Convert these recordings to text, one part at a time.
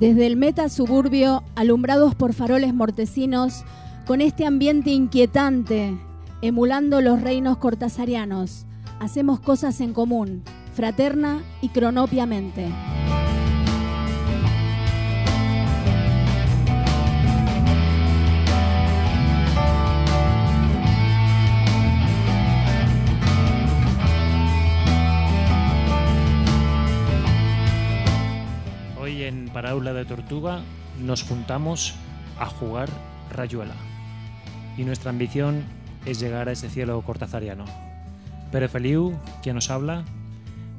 Desde el meta suburbio, alumbrados por faroles mortecinos, con este ambiente inquietante, emulando los reinos cortasarianos, hacemos cosas en común, fraterna y cronopiamente. De Tortuga nos juntamos a jugar rayuela y nuestra ambición es llegar a ese cielo cortazariano. Pere Feliu, quien nos habla,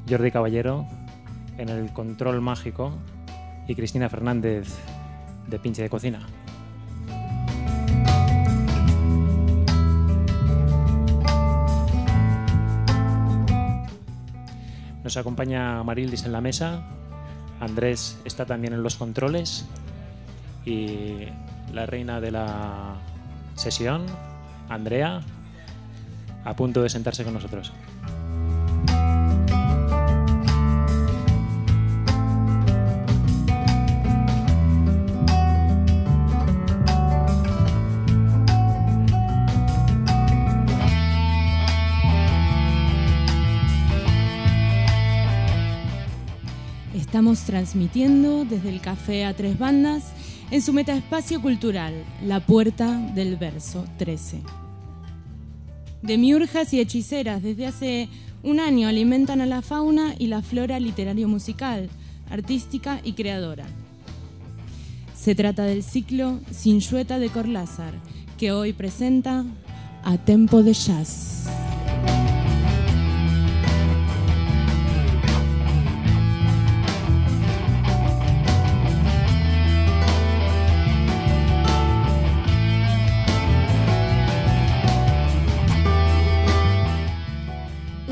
Jordi Caballero en el control mágico y Cristina Fernández de Pinche de Cocina. Nos acompaña Marildis en la mesa, Andrés está también en los controles y la reina de la sesión, Andrea, a punto de sentarse con nosotros. Estamos transmitiendo desde el Café a Tres Bandas en su metaespacio cultural, La Puerta del Verso 13. Demiurgas y hechiceras desde hace un año alimentan a la fauna y la flora literario-musical, artística y creadora. Se trata del ciclo Sinyueta de Corlázar, que hoy presenta A Tempo de Jazz.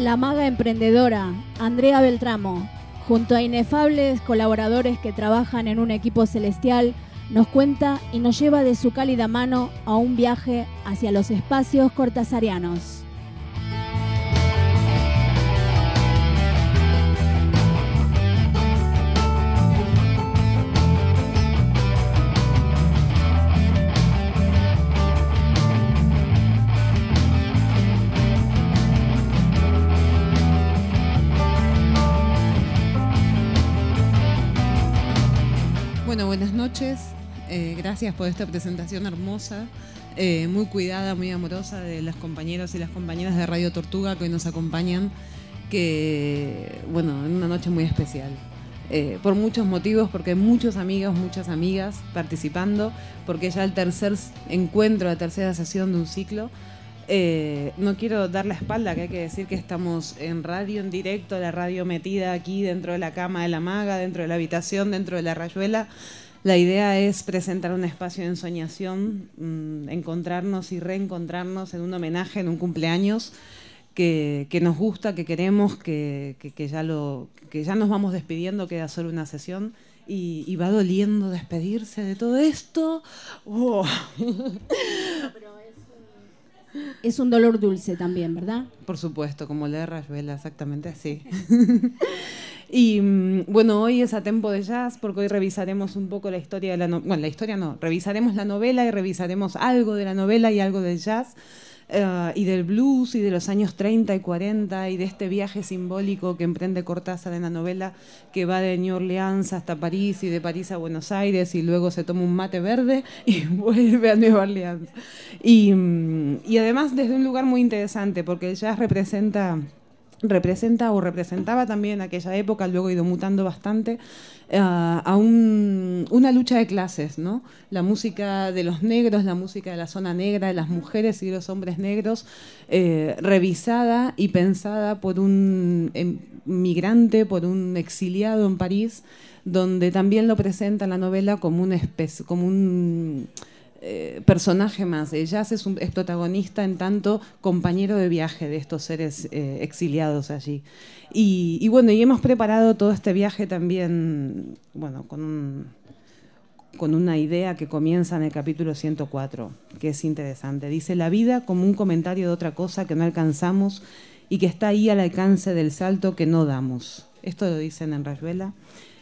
La maga emprendedora, Andrea Beltramo, junto a inefables colaboradores que trabajan en un equipo celestial, nos cuenta y nos lleva de su cálida mano a un viaje hacia los espacios cortasarianos. Buenas noches. Eh, gracias por esta presentación hermosa, eh, muy cuidada, muy amorosa de las compañeros y las compañeras de Radio Tortuga que hoy nos acompañan, que, bueno, en una noche muy especial. Eh, por muchos motivos, porque hay muchos amigos, muchas amigas participando, porque ya el tercer encuentro, la tercera sesión de un ciclo. Eh, no quiero dar la espalda, que hay que decir que estamos en radio, en directo, la radio metida aquí dentro de la cama de la maga, dentro de la habitación, dentro de la rayuela. La idea es presentar un espacio de ensoñación, mm, encontrarnos y reencontrarnos en un homenaje, en un cumpleaños que, que nos gusta, que queremos, que, que- que ya lo, que ya nos vamos despidiendo, queda solo una sesión. Y, y va doliendo despedirse de todo esto. Oh. Es un dolor dulce también, ¿verdad? Por supuesto, como la de Rayuela, exactamente así. y mm, bueno, hoy es a tempo de jazz porque hoy revisaremos un poco la historia de la novela. Bueno, la historia no, revisaremos la novela y revisaremos algo de la novela y algo del jazz. eh, y del blues y de los años 30 y 40 y de este viaje simbólico que emprende Cortázar en la novela que va de New Orleans hasta París y de París a Buenos Aires y luego se toma un mate verde y vuelve a Nueva Orleans. Y, mm, y además desde un lugar muy interesante porque el jazz representa representa o representaba también en aquella época, luego ido mutando bastante, eh, a un- una lucha de clases, ¿no? La música de los negros, la música de la zona negra, de las mujeres y de los hombres negros, eh, revisada y pensada por un em, migrante, por un exiliado en París, donde también lo presenta en la novela como una especie, como un eh, personaje más. El jazz es, protagonista en tanto compañero de viaje de estos seres eh, exiliados allí. Y, bueno, y hemos preparado todo este viaje también, bueno, con, con una idea que comienza en el capítulo 104, que es interesante. Dice, la vida como un comentario de otra cosa que no alcanzamos y que está ahí al alcance del salto que no damos. Esto lo dicen en Rayuela.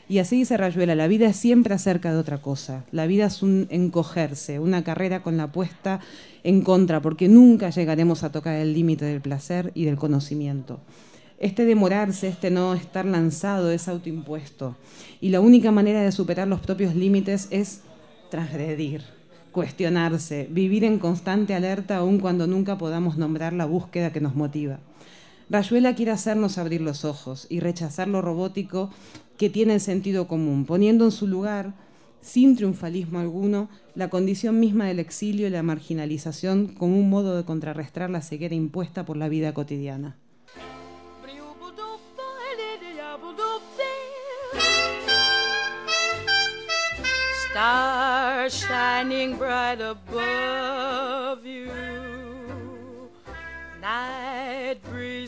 Y así dice Rayuela, la vida es siempre acerca de otra cosa. La vida es un encogerse, una carrera con la apuesta en contra, porque nunca llegaremos a tocar el límite del placer y del conocimiento. Este demorarse, este no estar lanzado es autoimpuesto. Y la única manera de superar los propios límites es transgredir, cuestionarse, vivir en constante alerta aun cuando nunca podamos nombrar la búsqueda que nos motiva. Rayuela quiere hacernos abrir los ojos y rechazar lo robótico que tiene el sentido común, poniendo en su lugar, sin triunfalismo alguno, la condición misma del exilio y la marginalización como un modo de contrarrestar la ceguera impuesta por la vida cotidiana. Shining bright above you.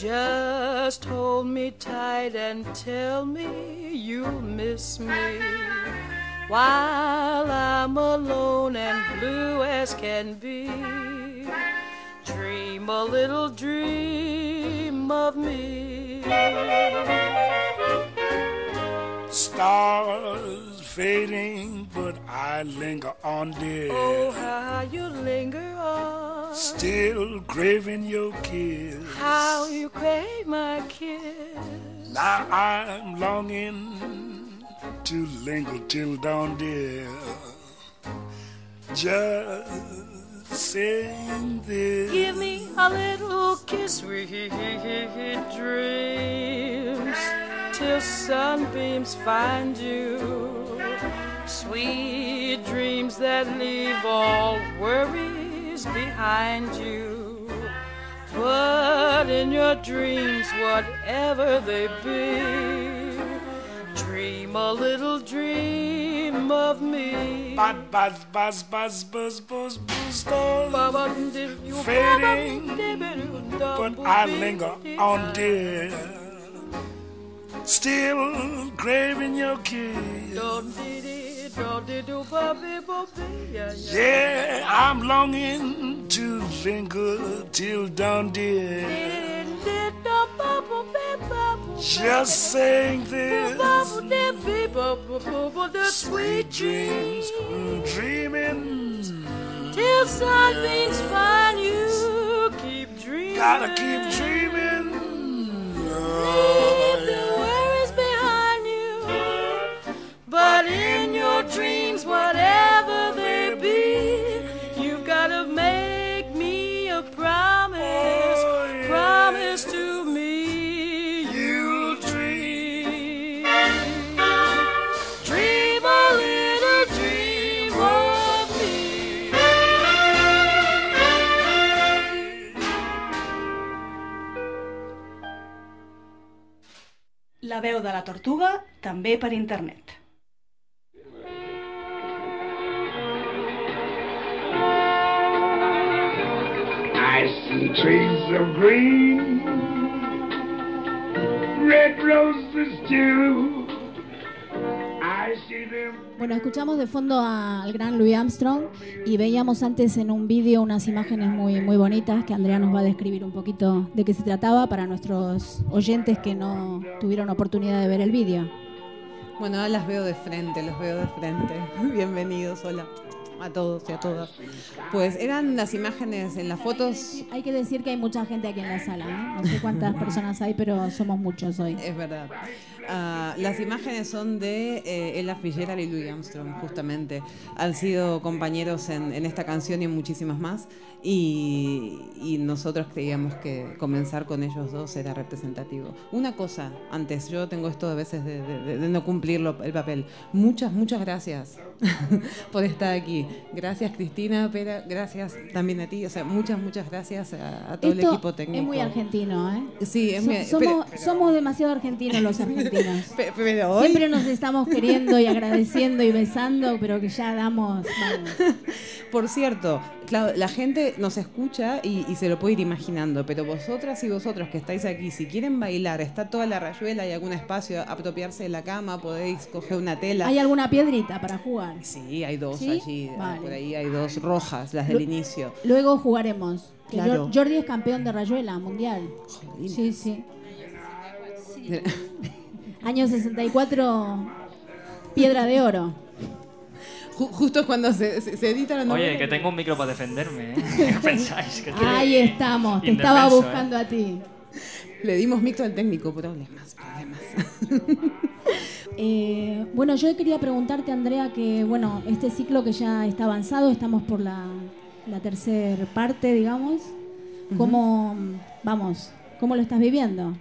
Just hold me tight and tell me you'll miss me while I'm alone and blue as can be. Dream a little dream of me. Stars fading, but I linger on, dear. Oh, how you linger on. Still craving your kiss. How you crave my kiss. Now I'm longing to linger till dawn, dear. Just sing this. Give me a little kiss, sweet dreams, till sunbeams find you. Sweet dreams that leave all worries behind you. But in your dreams, whatever they be, dream a little dream of me. Buzz, buzz, buzz, buzz, buzz, buzz, buzz, fading, but I linger on, dear. Still craving your kiss. Yeah, I'm longing to linger till dawn, dear. Just saying this. Sweet dreams, dreaming. Till sunbeams find you, keep dreaming. Gotta keep dreaming. Leave the worries behind you. But in your dreams, whatever they be, you've gotta make me a promise. Oh, yeah. Promise to me you'll dream. Dream a little dream of me. La veu de la tortuga, també per internet. Trees of green, red roses too. I see them. Bueno, escuchamos de fondo al gran Louis Armstrong y veíamos antes en un vídeo unas imágenes muy, muy bonitas que Andrea nos va a describir un poquito de qué se trataba para nuestros oyentes que no tuvieron oportunidad de ver el vídeo. Bueno, ahora las veo de frente, los veo de frente. Bienvenidos, hola a todos y a todas. Pues eran las imágenes en las fotos, Hay que decir que hay mucha gente aquí en la sala, ¿eh? no sé cuántas personas hay, pero somos muchos hoy. es verdad. Ah, las imágenes son de eh, Ella Fitzgerald y Louis Armstrong, justamente. Han sido compañeros en, en esta canción y en muchísimas más. Y, y nosotros creíamos que comenzar con ellos dos era representativo. Una cosa, antes, yo tengo esto a veces de, de- de no cumplir lo- el papel. Muchas, muchas gracias por estar aquí. Gracias Cristina, Pera, gracias también a ti. O sea, muchas, muchas gracias a, a todo el equipo técnico. es muy argentino, ¿eh? Sí, es So- muy- somos, pero- somos demasiado argentinos los argentinos. Pero hoy, Siempre nos estamos queriendo y agradeciendo y besando, pero que ya damos. vamos. por cierto, claro, la gente nos escucha y, y se lo puede ir imaginando, pero vosotras y vosotros que estáis aquí, si quieren bailar, está toda la rayuela y algún espacio, apropiarse de la cama, podéis coger una tela. ¿Hay alguna piedrita para jugar? Sí, hay dos ¿Sí? allí, Vale. por ahí hay dos rojas, las del inicio. Luego jugaremos. Claro. Jor- Jordi es campeón de rayuela mundial. Jolín. Sí, sí. Año 64, piedra de oro. Ju- Justo cuando se, se- se edita la novela. Oye, que tengo un micro para defenderme, ¿eh? ¿Qué pensáis? Que estoy Ahí estamos, te estaba ¿eh? buscando a ti. Le dimos micro al técnico, problemas, problemas. Eh, bueno, yo quería preguntarte, Andrea, que bueno, este ciclo que ya está avanzado, estamos por la, la tercera parte, digamos. ¿Cómo, vamos, cómo lo estás viviendo?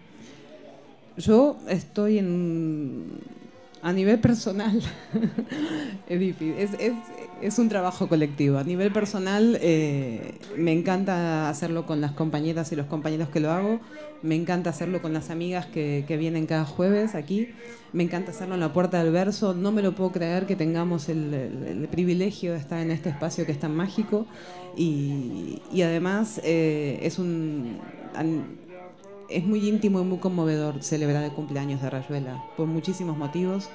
Yo estoy en. A nivel personal, es. Es, un trabajo colectivo. A nivel personal, eh, me encanta hacerlo con las compañeras y los compañeros que lo hago. Me encanta hacerlo con las amigas que, vienen cada jueves aquí. Me encanta hacerlo en la Puerta del Verso. No me lo puedo creer que tengamos el, privilegio de estar en este espacio que es tan mágico. Y, además eh, es un. Es muy íntimo y muy conmovedor celebrar el cumpleaños de Rayuela, por muchísimos motivos,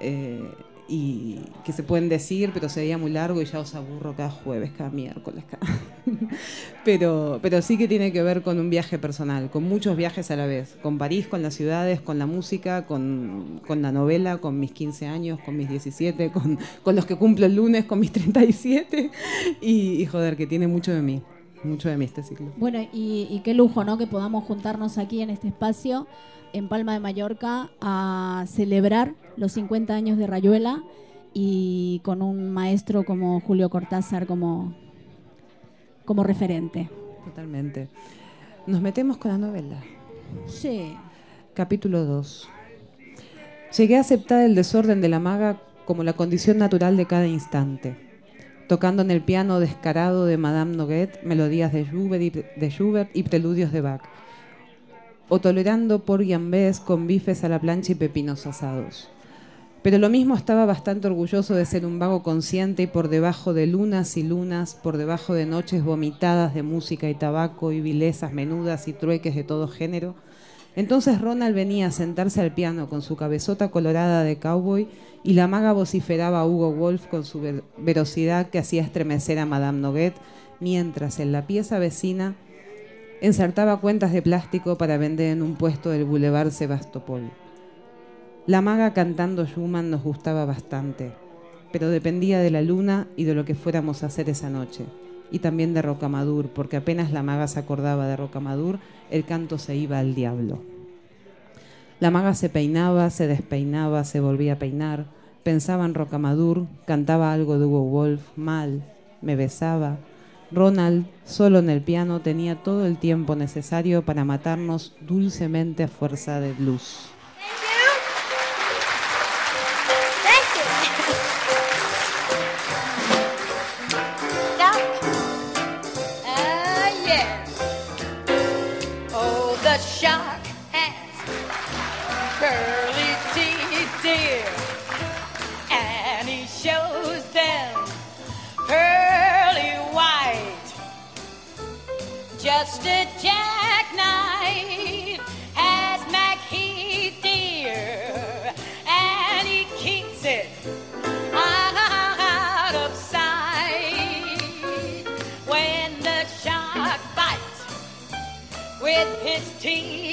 eh, y que se pueden decir, pero sería muy largo y ya os aburro cada jueves, cada miércoles. pero, pero sí que tiene que ver con un viaje personal, con muchos viajes a la vez, con París, con las ciudades, con la música, con, con la novela, con mis 15 años, con mis 17, con, con los que cumplo el lunes, con mis 37, y, y joder, que tiene mucho de mí, mucho de mí este ciclo. Bueno, y, y qué lujo, ¿no? Que podamos juntarnos aquí en este espacio, en Palma de Mallorca, a celebrar los 50 años de Rayuela y con un maestro como Julio Cortázar como, como referente. Totalmente. Nos metemos con la novela. Sí. Capítulo 2. Llegué a aceptar el desorden de la maga como la condición natural de cada instante, tocando en el piano descarado de Madame Noguet melodías de Schubert y, preludios de Bach, o tolerando por guiambés con bifes a la plancha y pepinos asados. Pero lo mismo estaba bastante orgulloso de ser un vago consciente y por debajo de lunas y lunas, por debajo de noches vomitadas de música y tabaco y vilezas menudas y trueques de todo género, entonces Ronald venía a sentarse al piano con su cabezota colorada de cowboy y la maga vociferaba a Hugo Wolf con su ver- velocidad que hacía estremecer a Madame Noguet, mientras en la pieza vecina ensartaba cuentas de plástico para vender en un puesto del Boulevard Sebastopol. La maga cantando Schumann nos gustaba bastante, pero dependía de la luna y de lo que fuéramos a hacer esa noche, y también de Rocamadur, porque apenas la maga se acordaba de Rocamadur, el canto se iba al diablo. La maga se peinaba, se despeinaba, se volvía a peinar, pensaba en Rocamadur, cantaba algo de Hugo Wolf, mal, me besaba. Ronald, solo en el piano, tenía todo el tiempo necesario para matarnos dulcemente a fuerza de blues. A jackknife has Macheath, dear, and he keeps it out of sight. When the shark bites with his teeth,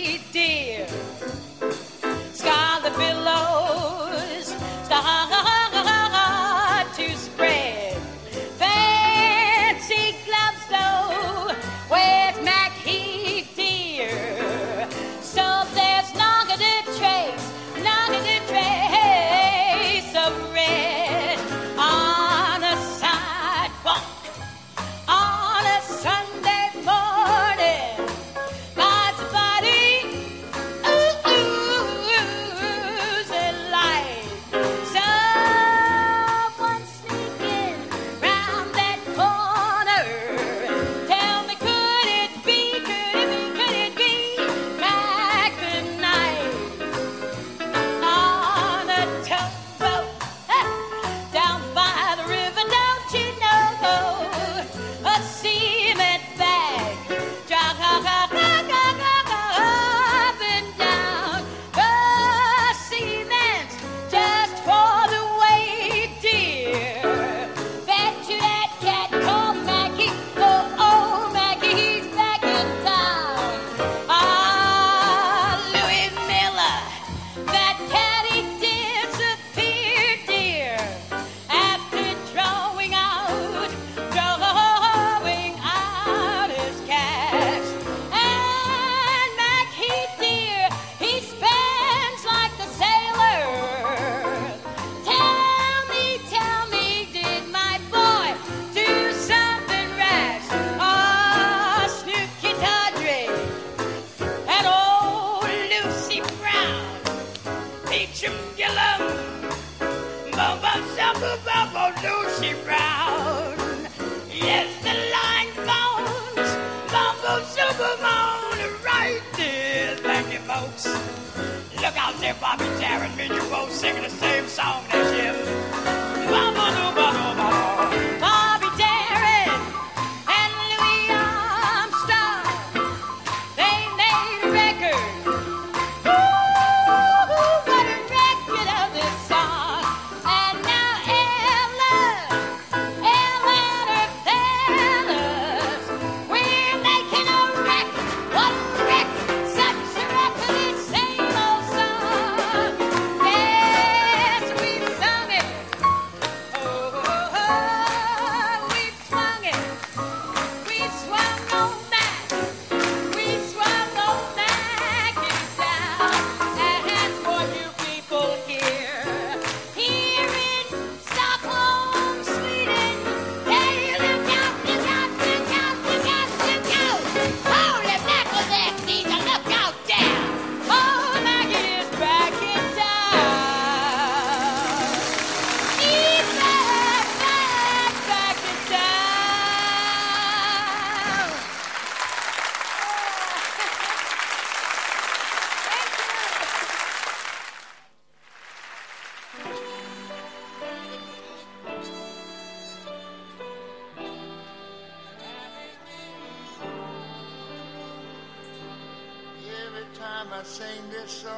I sing this song,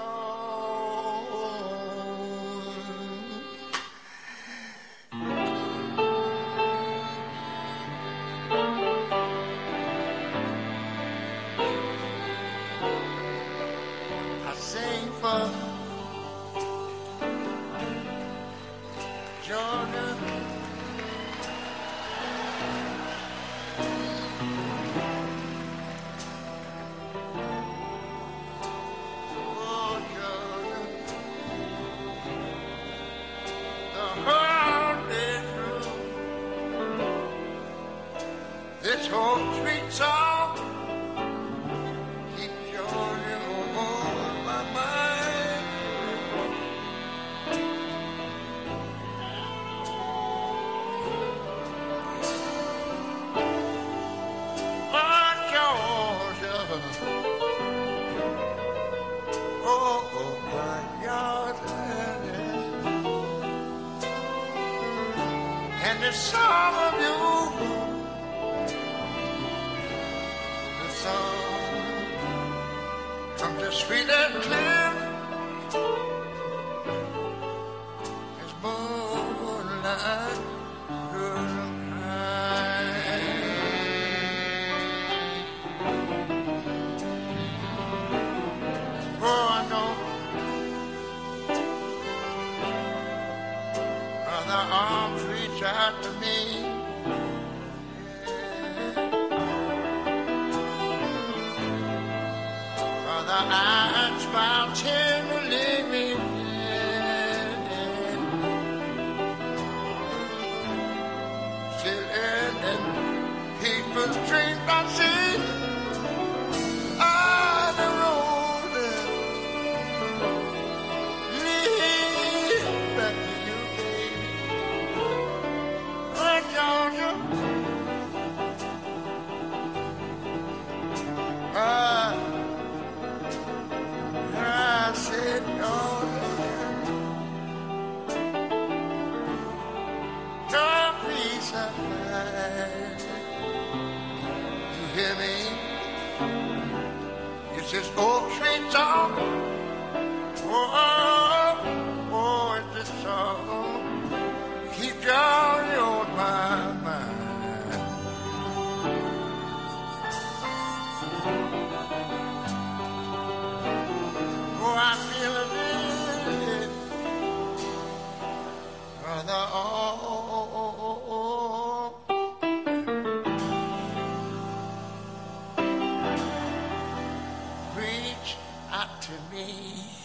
to me.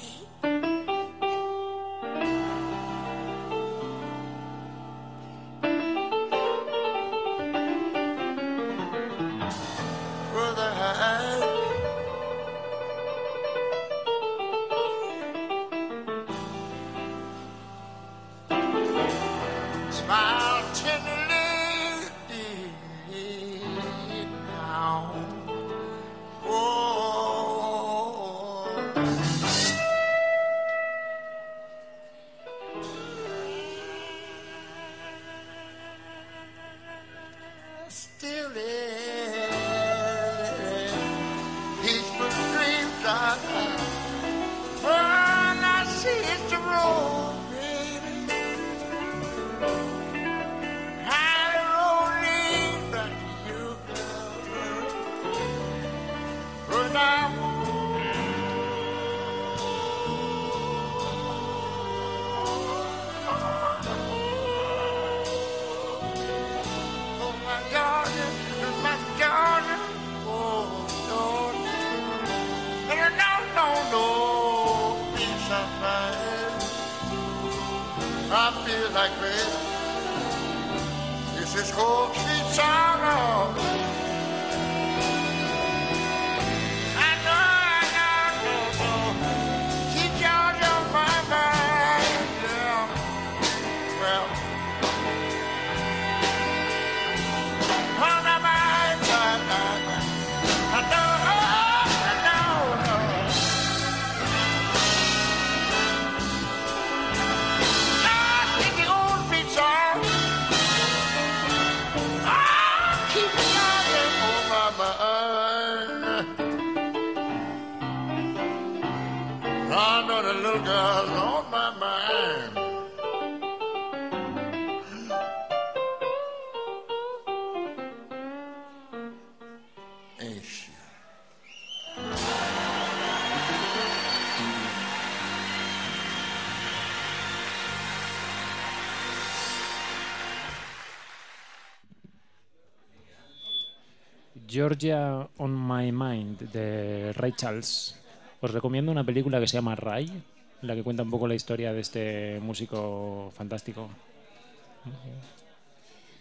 Georgia on My Mind de Ray Charles. Os recomiendo una película que se llama Ray, en la que cuenta un poco la historia de este músico fantástico.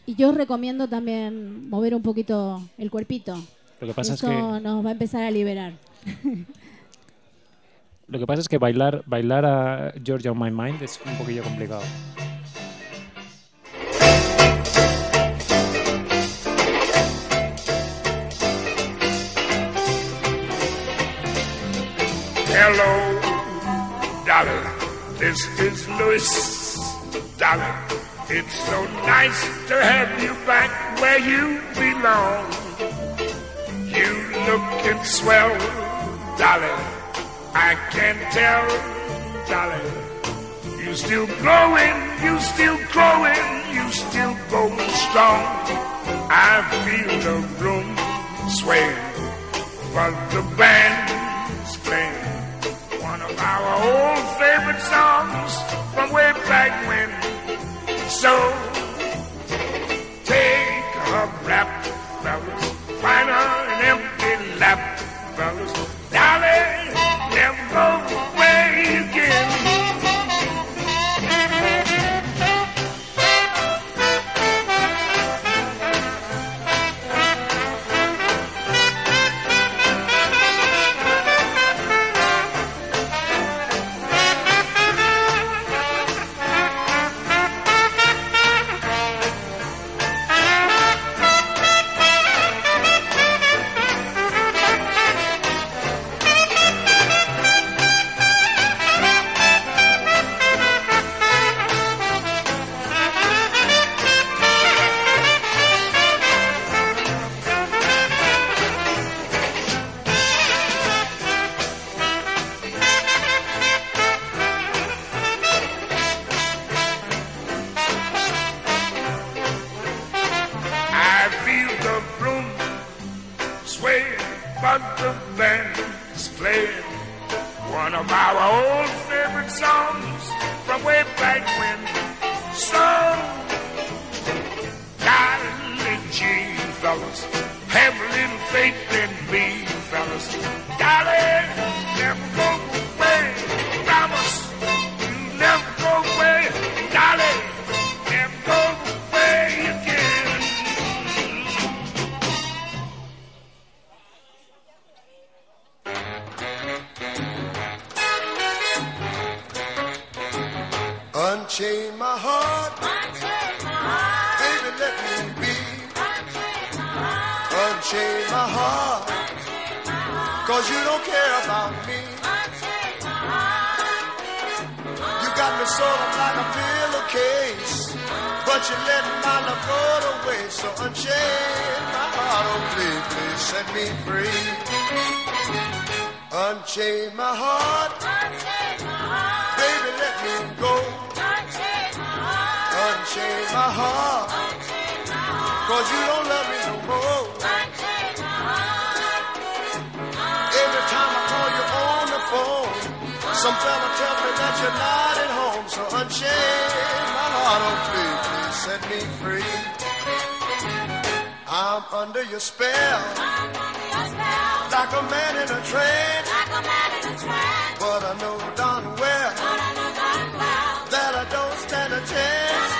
Y yo os recomiendo también mover un poquito el cuerpito. Lo que pasa es que nos va a empezar a liberar. lo que pasa es que bailar bailar a Georgia on My Mind es un poquillo complicado. This is Louis. Dolly, it's so nice to have you back where you belong. You looking swell, darling. I can tell, darling. You still growing, you still growing, you still going strong. I feel the room sway, but the band's playing our old favorite songs from way back when. So take a rap, fellas, find an empty lap, fellas. Like a man in a trance. But I know darn well that I don't stand a chance.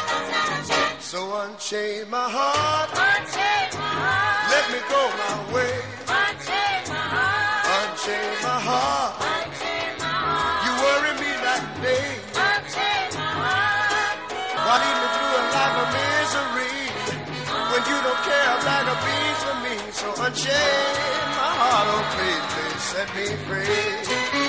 So unchain my heart, Unchain my heart. let me go my way. Unchain my heart, Unchain my heart. Unchain my heart. you worry me that day. unchain my Why lead me through a life of misery when you don't care a bag of for me? Unchain my heart, oh please, please set me free.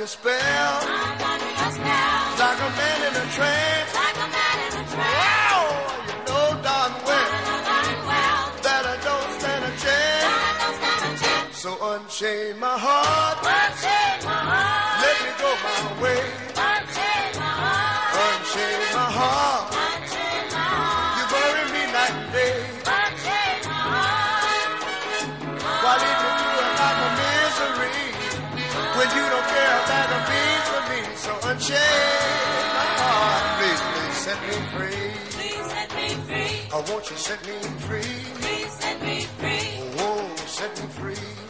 I'm under your spell, like a man in a trance. Wow, you know darn well that I don't stand a chance. So unchain my heart, let me go my way. Me? So unchain my heart, please, please set me free. Please set me Oh, won't you set me free? Oh, whoa, set me free. Oh,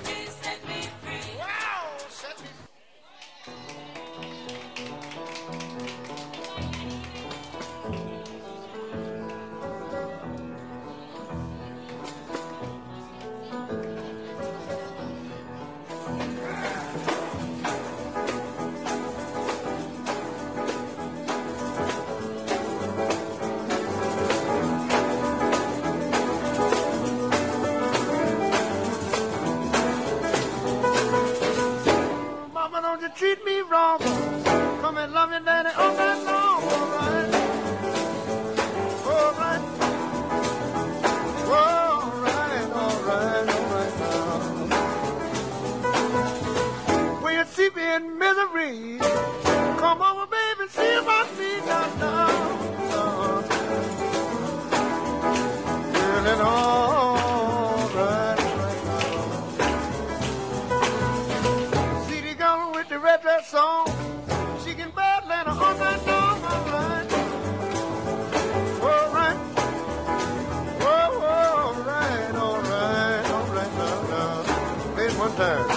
wrong. Come and love your daddy all night long, all right? All right. All right, all right, all right now. When you see me in misery, return.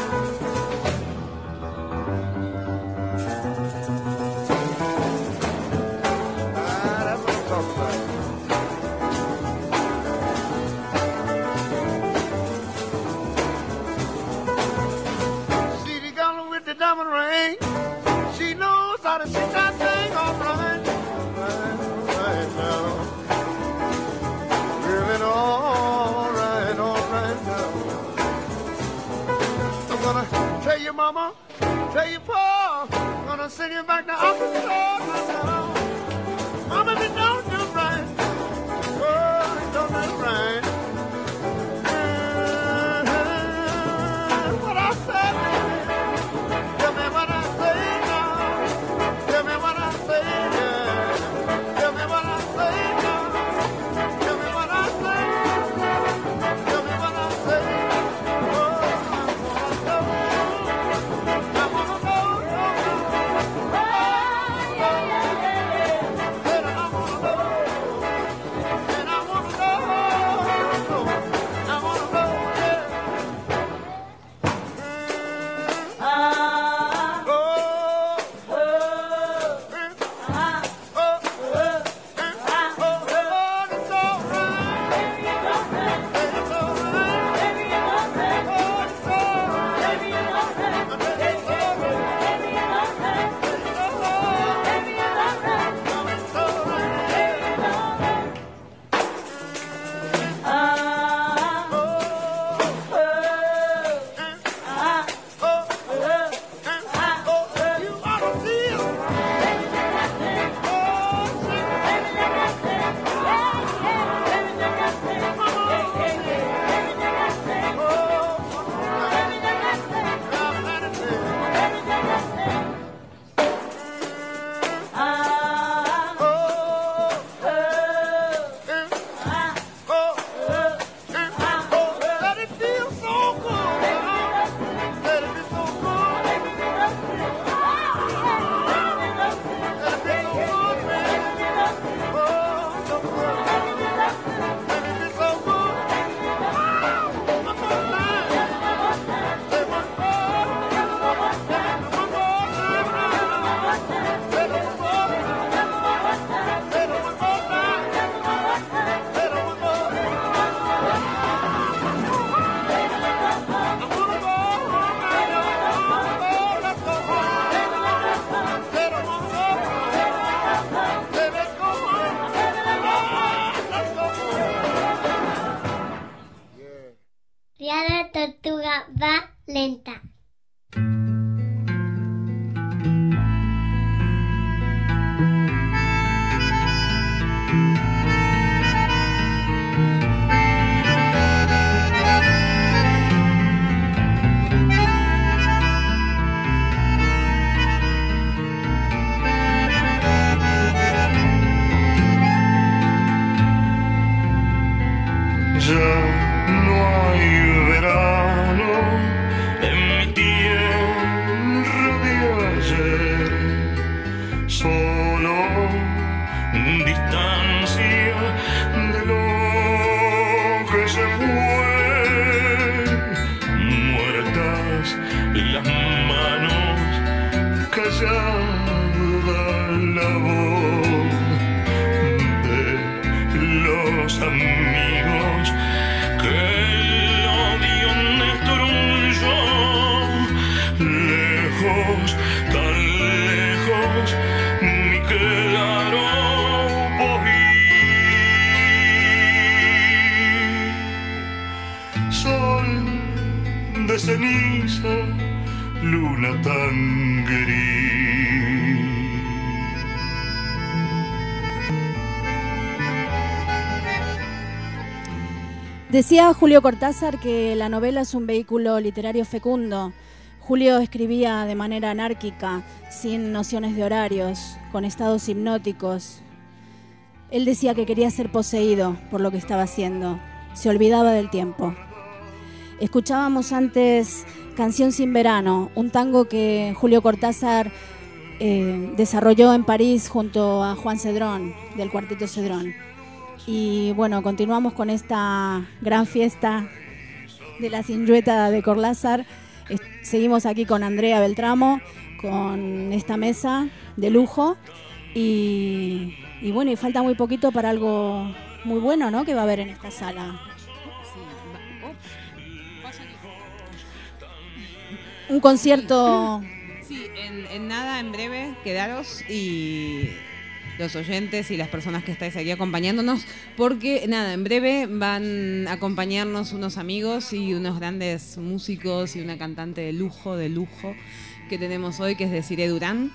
Decía Julio Cortázar que la novela es un vehículo literario fecundo. Julio escribía de manera anárquica, sin nociones de horarios, con estados hipnóticos. Él decía que quería ser poseído por lo que estaba haciendo. Se olvidaba del tiempo. Escuchábamos antes Canción sin verano, un tango que Julio Cortázar eh, desarrolló en París junto a Juan Cedrón, del Cuarteto Cedrón. Y bueno, continuamos con esta gran fiesta de la Sinueta de Corlázar. Seguimos aquí con Andrea Beltramo, con esta mesa de lujo. Y, y bueno, y falta muy poquito para algo muy bueno, ¿no? Que va a haber en esta sala. Un concierto Sí, en, en nada, en breve, quedaros y los oyentes y las personas que estáis aquí acompañándonos, porque nada, en breve van a acompañarnos unos amigos y unos grandes músicos y una cantante de lujo, de lujo, que tenemos hoy, que es Desiree Durán,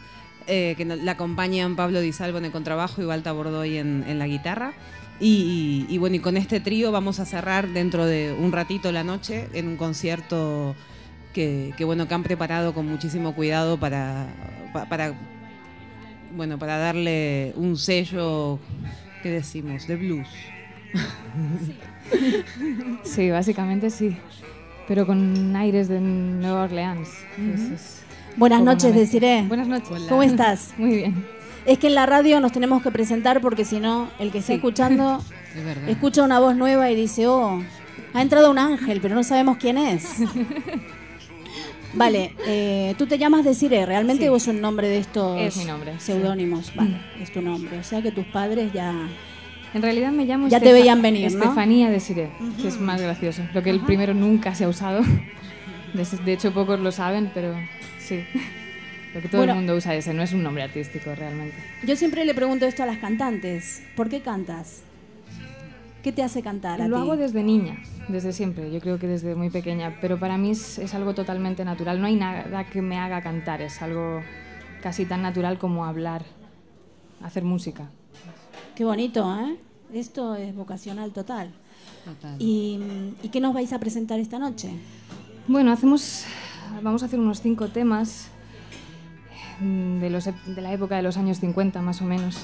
eh, que la acompañan Pablo Di Salvo en el contrabajo y Balta Bordoy en, en la guitarra. Y, y bueno, y con este trío vamos a cerrar dentro de un ratito la noche en un concierto que, que, bueno que han preparado con muchísimo cuidado para, pa- para bueno para darle un sello qué decimos de blues Sí, básicamente sí. Pero con aires de Nueva Orleans. Eso es Buenas noches. Desiree. Buenas noches. ¿Cómo estás? Muy bien. Es que en la radio nos tenemos que presentar porque si no, el que está Sí. escuchando es escucha una voz nueva y dice, oh, ha entrado un ángel, pero no sabemos quién es. Vale, eh, tú te llamas Desiree, ¿realmente Sí. un nombre de estos Es mi nombre, sí. seudónimos? Vale, es tu nombre. O sea que tus padres ya... En realidad me llamo Ya te veían venir, ¿no? Estefanía Desiree, que es más gracioso. Lo que el primero nunca se ha usado. De, de hecho, pocos lo saben, pero sí. Lo que todo Bueno. el mundo usa ese, no es un nombre artístico realmente. Yo siempre le pregunto esto a las cantantes. ¿Por qué cantas? ¿Qué te hace cantar a Lo ti? hago desde niña, desde siempre, yo creo que desde muy pequeña, pero para mí es, es algo totalmente natural. No hay nada que me haga cantar, es algo casi tan natural como hablar, hacer música. Qué bonito, ¿eh? Esto es vocacional total. Total. ¿Y, ¿Y qué nos vais a presentar esta noche? Bueno, hacemos, vamos a hacer unos cinco temas de, los, de la época de los años 50 más o menos.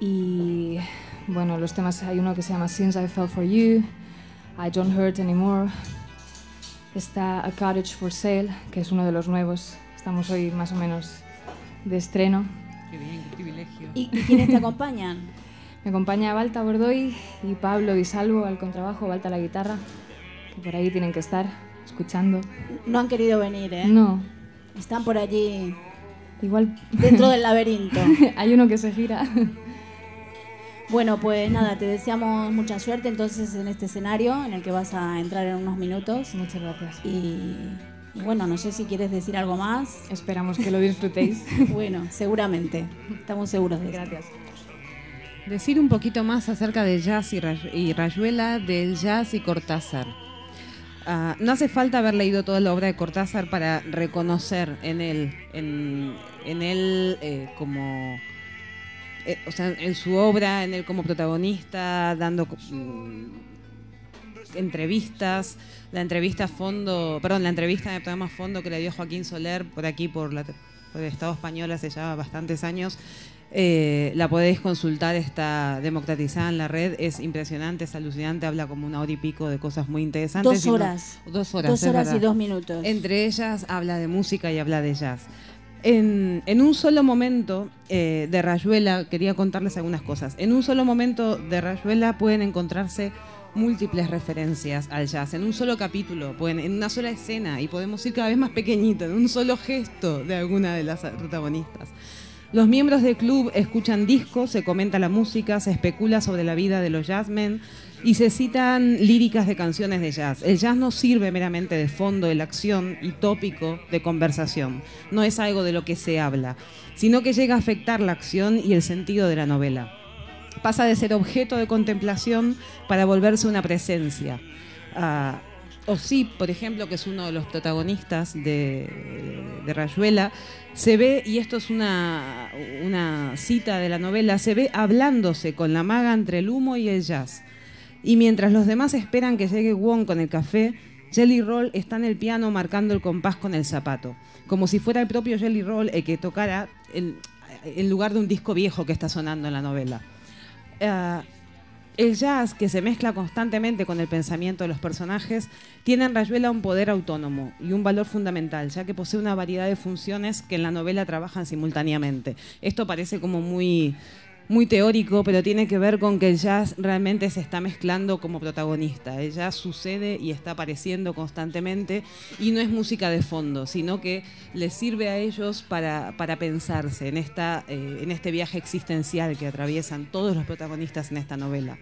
Y bueno, los temas, hay uno que se llama Since I Fell For You, I Don't Hurt Anymore, está A Cottage For Sale, que es uno de los nuevos. Estamos hoy más o menos de estreno. qué bien qué privilegio ¿Y, y quiénes te acompañan? Me acompaña Balta Bordoy y Pablo Di Salvo al contrabajo, Balta a la guitarra, que por ahí tienen que estar escuchando. No han querido venir, ¿eh? No, Están por allí igual dentro del laberinto. hay uno que se gira. Bueno, pues nada, te deseamos mucha suerte entonces en este escenario en el que vas a entrar en unos minutos. Muchas gracias. Y, y bueno, no sé si quieres decir algo más. Esperamos que lo disfrutéis. Bueno, seguramente. Estamos seguros de esto. Gracias. decir un poquito más acerca del jazz y, Ray- y Rayuela del jazz y Cortázar Ah, no hace falta haber leído toda la obra de Cortázar para reconocer en él, en, en él eh, como, eh, o sea, en su obra, en él como protagonista, dando mm, entrevistas, la entrevista a fondo, perdón, la entrevista de programa a fondo que le dio Joaquín Soler por aquí, por, la, por el Estado español hace ya bastantes años. Eh, la podéis consultar, está democratizada en la red, es impresionante, es alucinante, habla como una hora y pico de cosas muy interesantes. Dos no- horas. dos horas. Dos horas y dos minutos. Entre ellas habla de música y habla de jazz. En, un solo momento eh, de Rayuela, quería contarles algunas cosas. En un solo momento de Rayuela pueden encontrarse múltiples referencias al jazz. En un solo capítulo, pueden, en una sola escena, y podemos ir cada vez más pequeñito, en un solo gesto de alguna de las protagonistas. Los miembros del club escuchan discos, se comenta la música, se especula sobre la vida de los jazzmen y se citan líricas de canciones de jazz. El jazz no sirve meramente de fondo de la acción y tópico de conversación. No es algo de lo que se habla, sino que llega a afectar la acción y el sentido de la novela. Pasa de ser objeto de contemplación para volverse una presencia. Ah, Osip, por ejemplo, que es uno de los protagonistas de, Rayuela, se ve, y esto es una cita de la novela, se ve hablándose con la maga entre el humo y el jazz. Y mientras los demás esperan que llegue Wong con el café, Jelly Roll está en el piano marcando el compás con el zapato, como si fuera el propio Jelly Roll el que tocara en, en lugar de un disco viejo que está sonando en la novela. Ah, el jazz, que se mezcla constantemente con el pensamiento de los personajes, tiene en Rayuela un poder autónomo y un valor fundamental, ya que posee una variedad de funciones que en la novela trabajan simultáneamente. Esto parece como muy, muy teórico, pero tiene que ver con que el jazz realmente se está mezclando como protagonista. El jazz sucede y está apareciendo constantemente y no es música de fondo, sino que les sirve a ellos para, para pensarse en, esta, eh, en este viaje existencial que atraviesan todos los protagonistas en esta novela.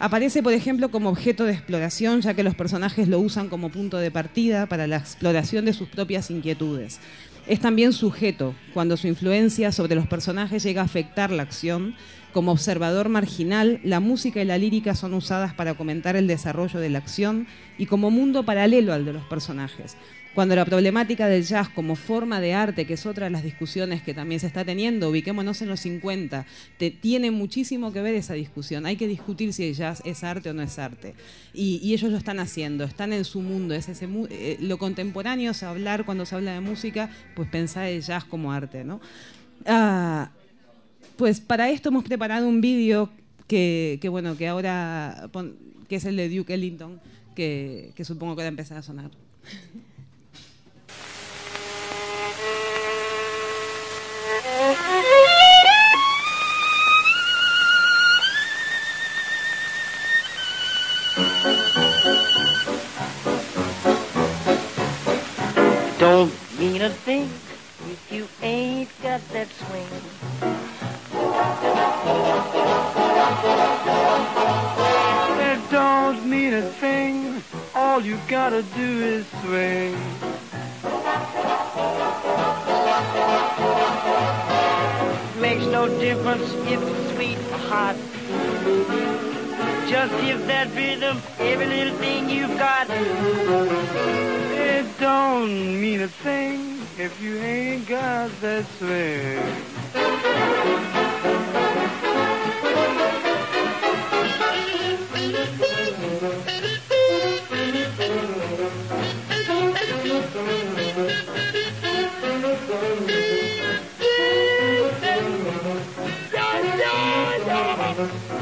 Aparece, por ejemplo, como objeto de exploración, ya que los personajes lo usan como punto de partida para la exploración de sus propias inquietudes. Es también sujeto, cuando su influencia sobre los personajes llega a afectar la acción. Como observador marginal, la música y la lírica son usadas para comentar el desarrollo de la acción y como mundo paralelo al de los personajes. Cuando la problemática del jazz como forma de arte, que es otra de las discusiones que también se está teniendo, ubiquémonos en los 50, te, tiene muchísimo que ver esa discusión. Hay que discutir si el jazz es arte o no es arte. Y, y ellos lo están haciendo, están en su mundo. Es ese, eh, lo contemporáneo es hablar, cuando se habla de música, pues pensar el jazz como arte. ¿no? Ah, pues para esto hemos preparado un vídeo que, que, bueno, que ahora, que es el de Duke Ellington, que, que supongo que va a empezar a sonar. Don't mean a thing if you ain't got that swing. It don't mean a thing. All you gotta do is swing. Makes no difference if it's sweet or hot. Just give that rhythm every little thing you've got. It don't mean a thing if you ain't got that swing. Thank you.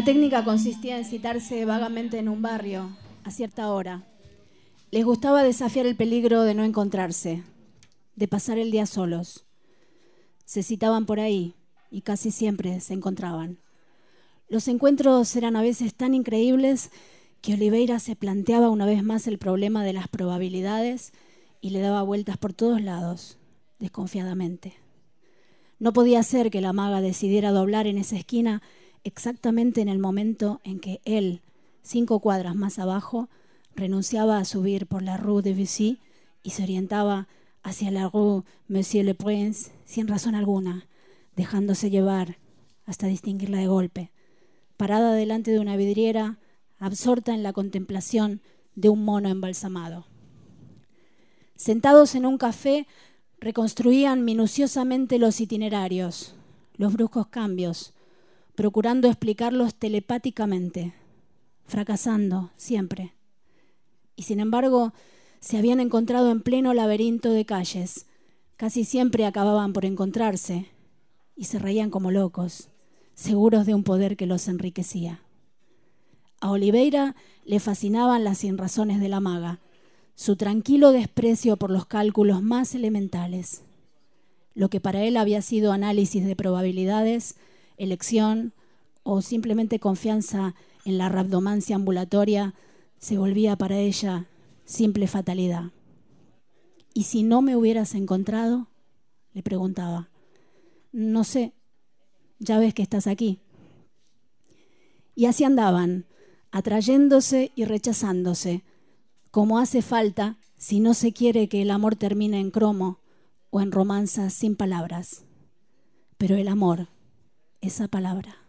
La técnica consistía en citarse vagamente en un barrio, a cierta hora. Les gustaba desafiar el peligro de no encontrarse, de pasar el día solos. Se citaban por ahí y casi siempre se encontraban. Los encuentros eran a veces tan increíbles que Oliveira se planteaba una vez más el problema de las probabilidades y le daba vueltas por todos lados, desconfiadamente. No podía ser que la maga decidiera doblar en esa esquina exactamente en el momento en que él, cinco cuadras más abajo, renunciaba a subir por la Rue de Bussy y se orientaba hacia la Rue Monsieur le Prince sin razón alguna, dejándose llevar hasta distinguirla de golpe, parada delante de una vidriera, absorta en la contemplación de un mono embalsamado. Sentados en un café, reconstruían minuciosamente los itinerarios, los bruscos cambios, procurando explicarlos telepáticamente, fracasando siempre. Y sin embargo, se habían encontrado en pleno laberinto de calles. Casi siempre acababan por encontrarse y se reían como locos, seguros de un poder que los enriquecía. A Oliveira le fascinaban las sinrazones de la maga, su tranquilo desprecio por los cálculos más elementales. Lo que para él había sido análisis de probabilidades, elección o simplemente confianza en la rabdomancia ambulatoria, se volvía para ella simple fatalidad. ¿Y si no me hubieras encontrado? le preguntaba. No sé, ya ves que estás aquí. Y así andaban, atrayéndose y rechazándose, como hace falta si no se quiere que el amor termine en cromo o en romanzas sin palabras. Pero el amor, esa palabra.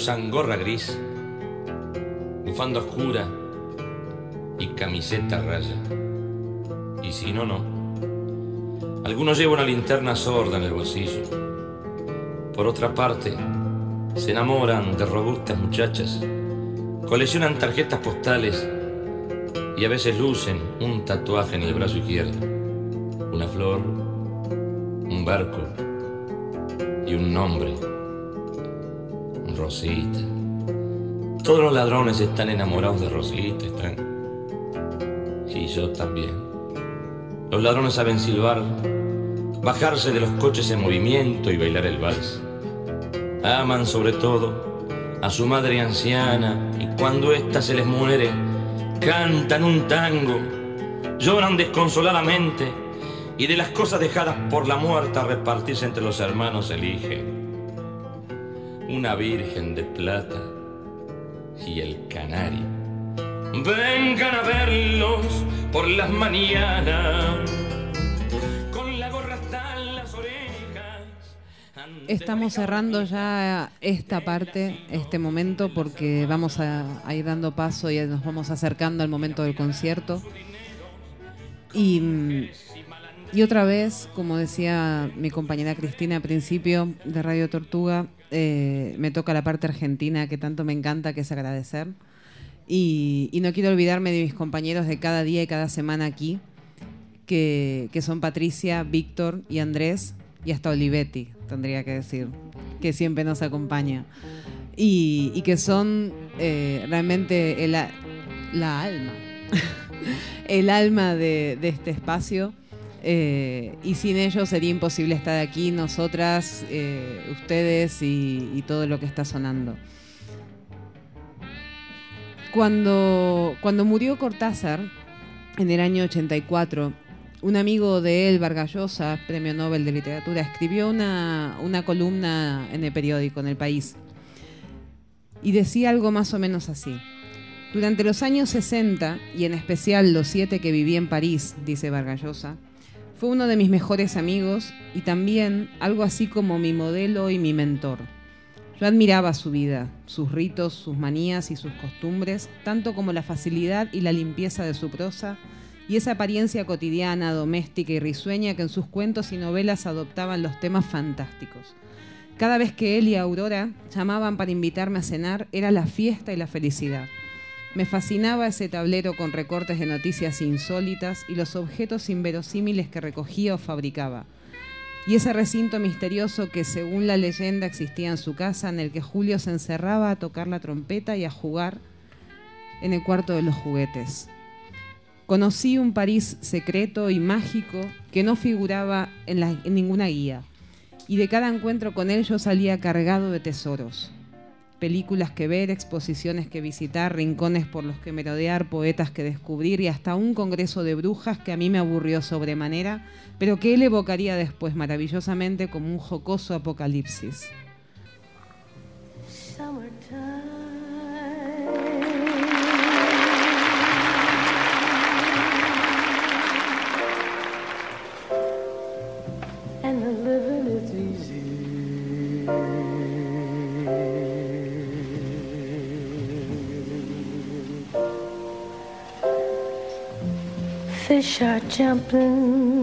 Los ladrones usan gorra gris, bufanda oscura y camiseta raya. Y si no, no. Algunos llevan una linterna sorda en el bolsillo. Por otra parte, se enamoran de robustas muchachas, coleccionan tarjetas postales y a veces lucen un tatuaje en el brazo izquierdo. Una flor, un barco y un nombre. Rosita. Todos los ladrones están enamorados de Rosita, están. Y yo también. Los ladrones saben silbar, bajarse de los coches en movimiento y bailar el vals. Aman sobre todo a su madre anciana y cuando ésta se les muere, cantan un tango, lloran desconsoladamente y de las cosas dejadas por la muerta repartirse entre los hermanos eligen una virgen de plata y el canario. Vengan a verlos por las mañanas con la gorra hasta las orejas. Estamos cerrando ya esta parte, este momento, porque vamos a, a ir dando paso y nos vamos acercando al momento del concierto. Y, y otra vez, como decía mi compañera Cristina al principio de Radio Tortuga, eh, me toca la parte argentina que tanto me encanta, que es agradecer. Y, no quiero olvidarme de mis compañeros de cada día y cada semana aquí, que, son Patricia, Víctor y Andrés, y hasta Olivetti, tendría que decir, que siempre nos acompaña. Y, que son eh, realmente la alma, el alma de, de este espacio. Eh, y sin ellos sería imposible estar aquí, nosotras, eh, ustedes y, todo lo que está sonando. Cuando, cuando murió Cortázar, en el año 84, un amigo de él, Vargallosa, premio Nobel de Literatura, escribió una, una columna en el periódico, en el país, y decía algo más o menos así. Durante los años 60, y en especial los siete que viví en París, dice Vargallosa, fue uno de mis mejores amigos y también algo así como mi modelo y mi mentor. Yo admiraba su vida, sus ritos, sus manías y sus costumbres, tanto como la facilidad y la limpieza de su prosa y esa apariencia cotidiana, doméstica y risueña que en sus cuentos y novelas adoptaban los temas fantásticos. Cada vez que él y Aurora llamaban para invitarme a cenar, era la fiesta y la felicidad. Me fascinaba ese tablero con recortes de noticias insólitas y los objetos inverosímiles que recogía o fabricaba. Y ese recinto misterioso que según la leyenda existía en su casa, en el que Julio se encerraba a tocar la trompeta y a jugar en el cuarto de los juguetes. Conocí un París secreto y mágico que no figuraba en, en ninguna guía. Y de cada encuentro con él yo salía cargado de tesoros películas que ver, exposiciones que visitar, rincones por los que merodear, poetas que descubrir y hasta un congreso de brujas que a mí me aburrió sobremanera, pero que él evocaría después maravillosamente como un jocoso apocalipsis. Fish are jumping.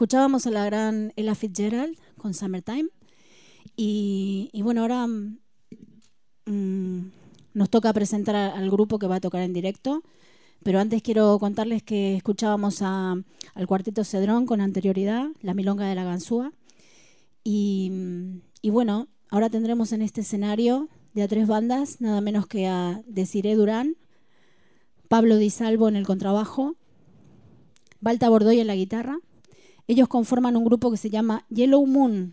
Escuchábamos a la gran Ella Fitzgerald con Summertime. Y, y bueno, ahora mm, nos toca presentar al grupo que va a tocar en directo. Pero antes quiero contarles que escuchábamos a- al cuarteto Cedrón con anterioridad, La Milonga de la Ganzúa. Y, mm, y bueno, ahora tendremos en este escenario de a tres bandas, nada menos que a Desiree Durán, Pablo Di Salvo en el contrabajo, Balta Bordoy en la guitarra. Ellos conforman un grupo que se llama Yellow Moon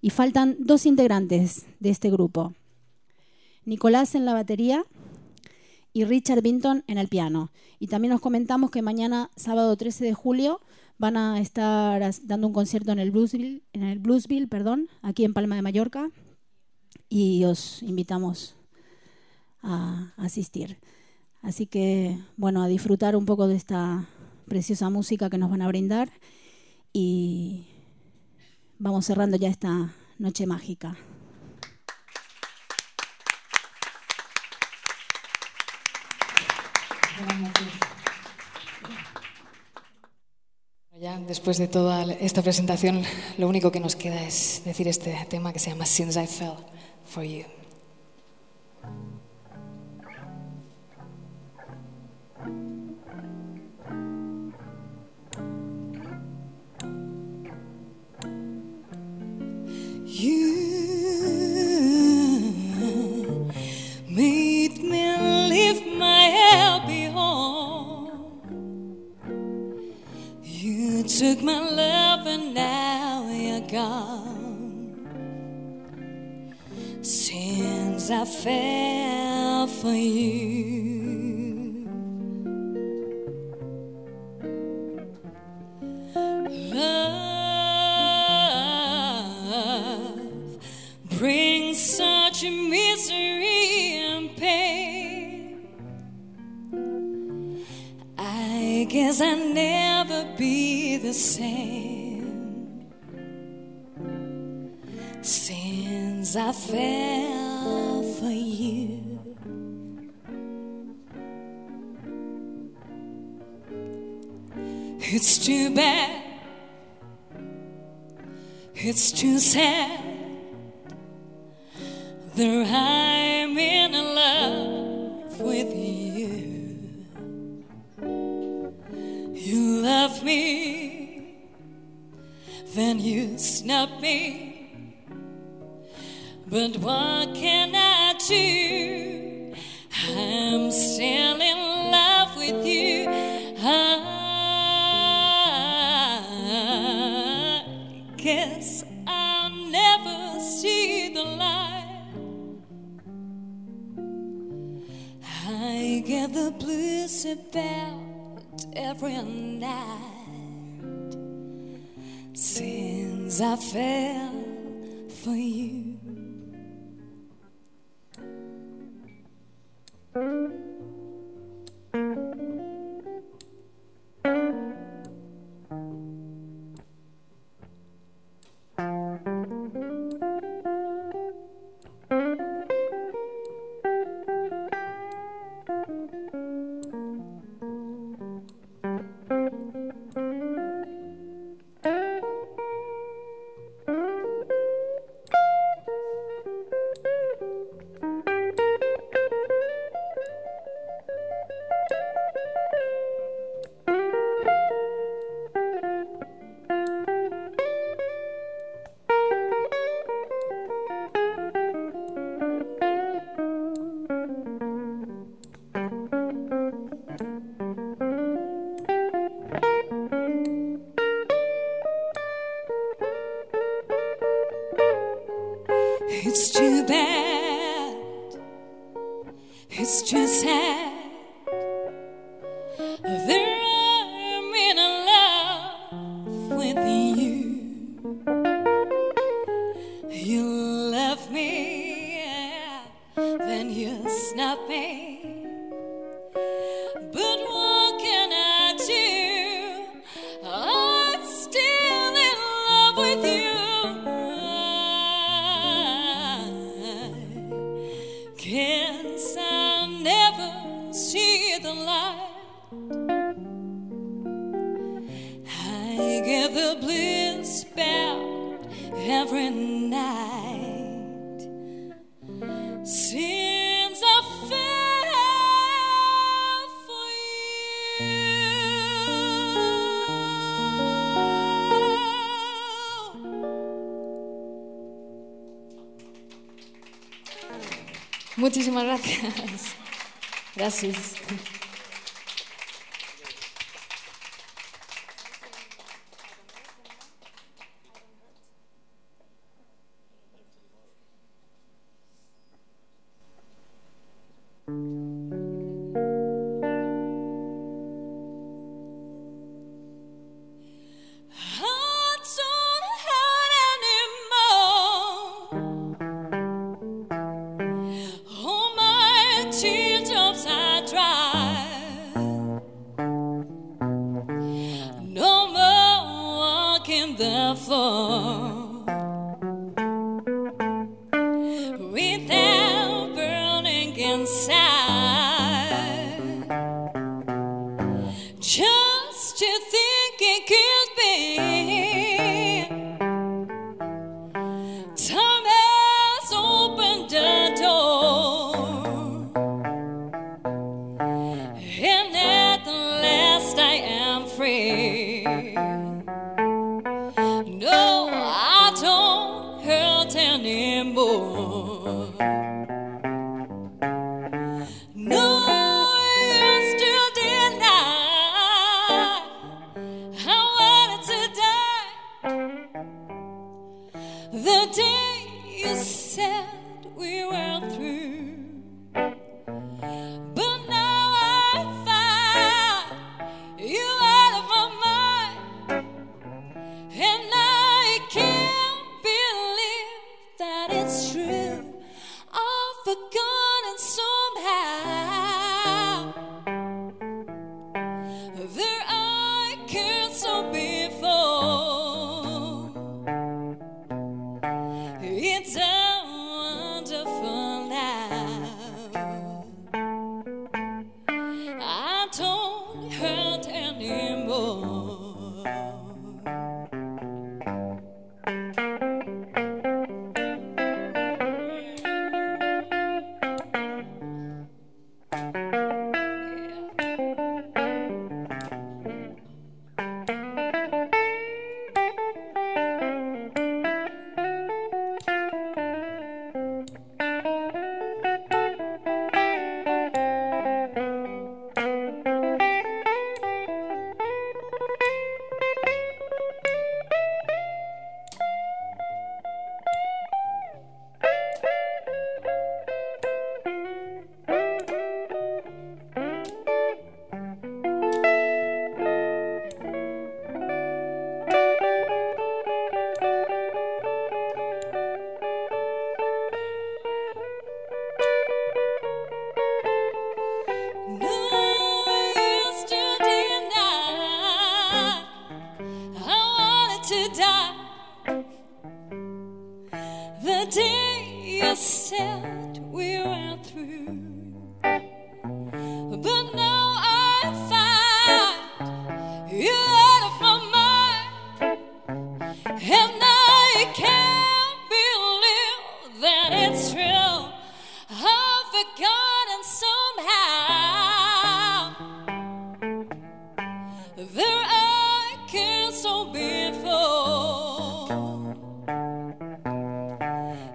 y faltan dos integrantes de este grupo. Nicolás en la batería y Richard Binton en el piano. Y también nos comentamos que mañana, sábado 13 de julio, van a estar dando un concierto en el Bluesville, en el Bluesville, perdón, aquí en Palma de Mallorca. Y os invitamos a asistir. Así que, bueno, a disfrutar un poco de esta preciosa música que nos van a brindar y vamos cerrando ya esta noche mágica. Ya después de toda esta presentación, lo único que nos queda es decir este tema que se llama Since I Fell for You. You made me leave my happy home. You took my love and now you're gone. Since I fell for you. Such misery and pain. I guess I'll never be the same since I fell for you. It's too bad. It's too sad I'm in love with you. You love me, then you snub me. But what can I do? About every night since I fell for you. The floor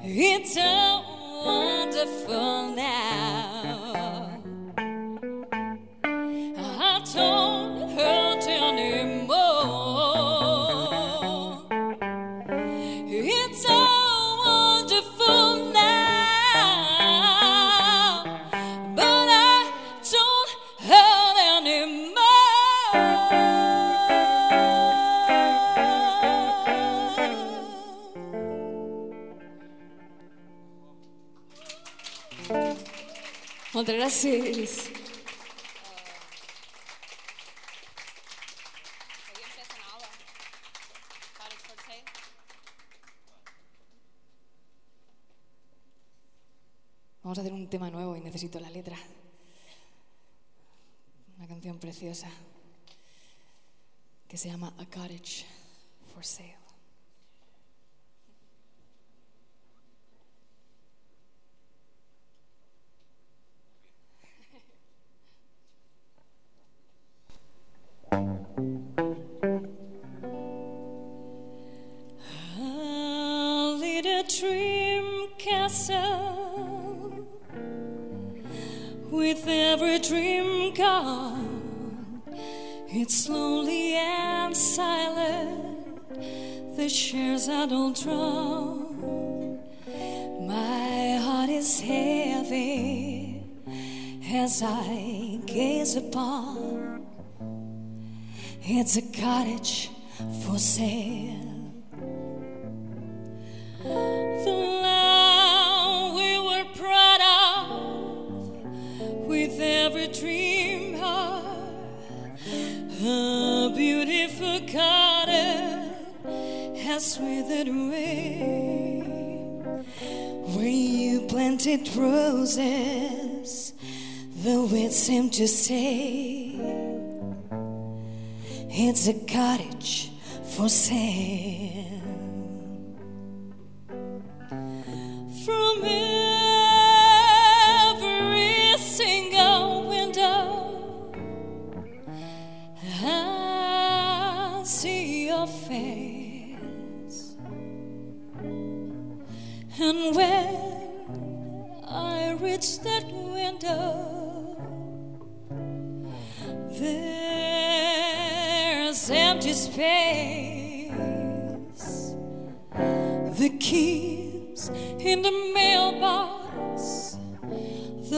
It's so wonderful now. Gràcies. Vamos a hacer un tema nuevo y necesito la letra. Una canción preciosa que se llama A Cottage for Sale. I gaze upon. It's a cottage for sale. The land we were proud of with every dream. A beautiful cottage has withered away. Where you planted roses, seem to say, It's a cottage for sale.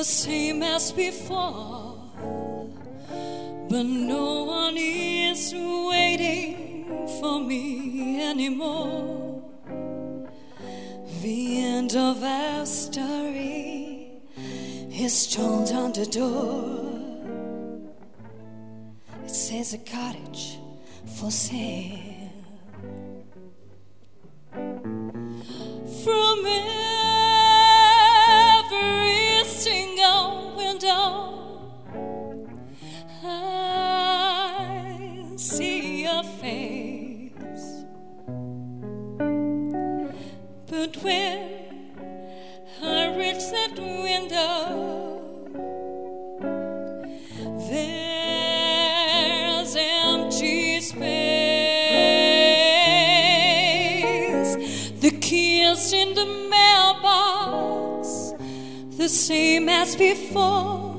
Same as before. But no one is waiting for me anymore. The end of our story is told on the door. It says a cottage for sale. From But when I reach that window, there's empty space. The keys in the mailbox, the same as before.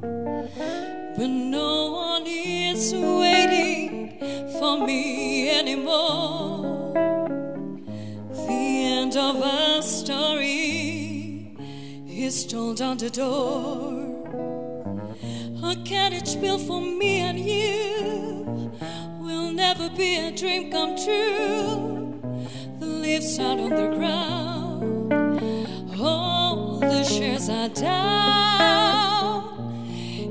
But no one is waiting for me anymore. End of our story is told on the door. A cottage built for me and you will never be a dream come true. The leaves out on the ground, all the shares are down.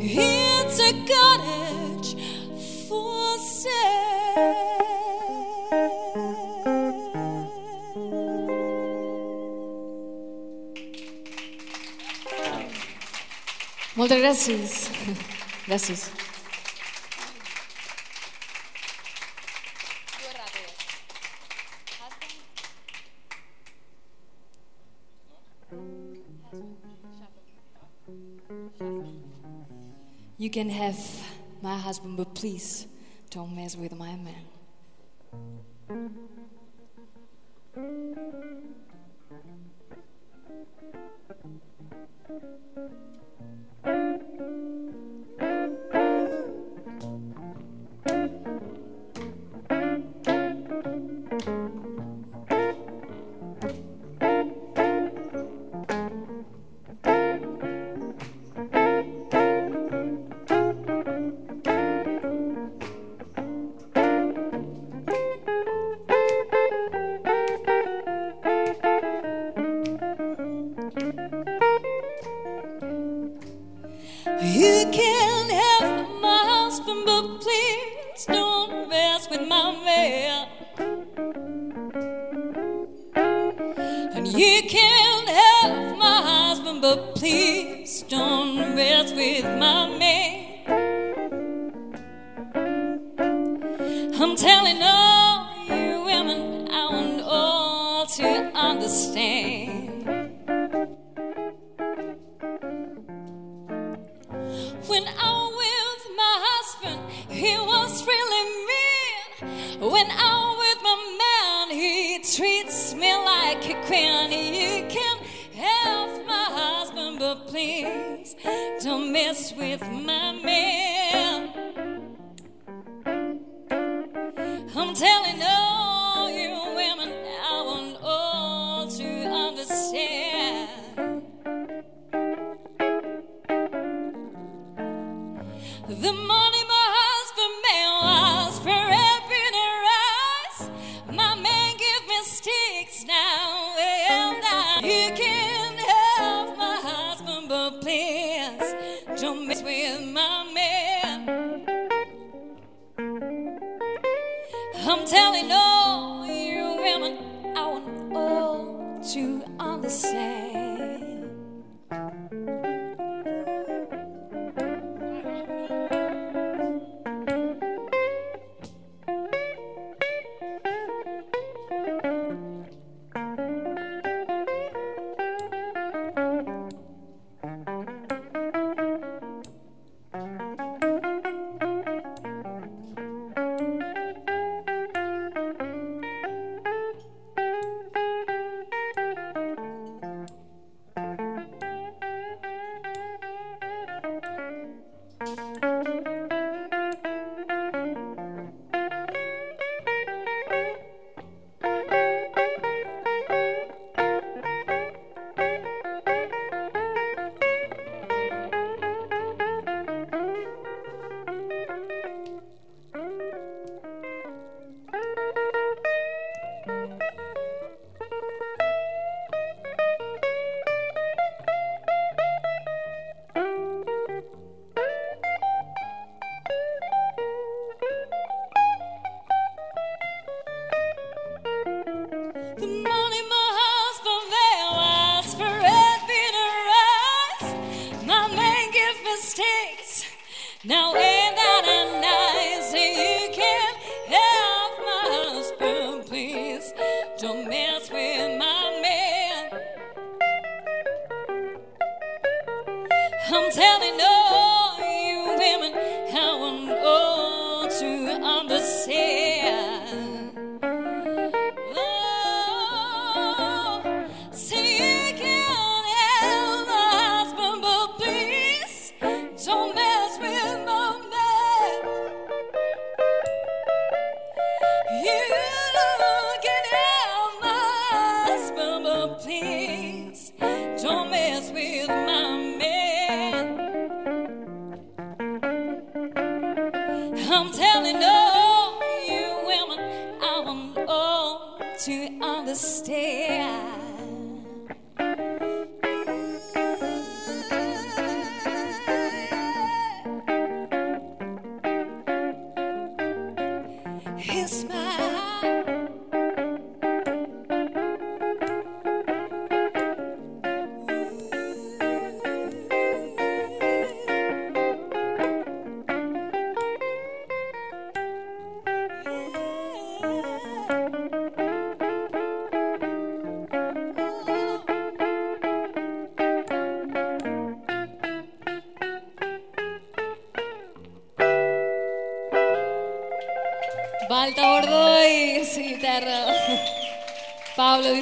It's a cottage for Muchas gracias. Gracias. You can have my husband, but please don't mess with my man. Thank you. Thank you. but please don't mess with my man. I'm telling all you women, I want all to understand. When I was with my husband, he was really mean. When I'm with my man, he treats me like a queen. mess with my man.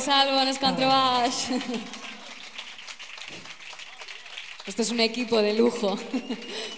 Alex Álvarez contrabaix. Esto es un equipo de lujo.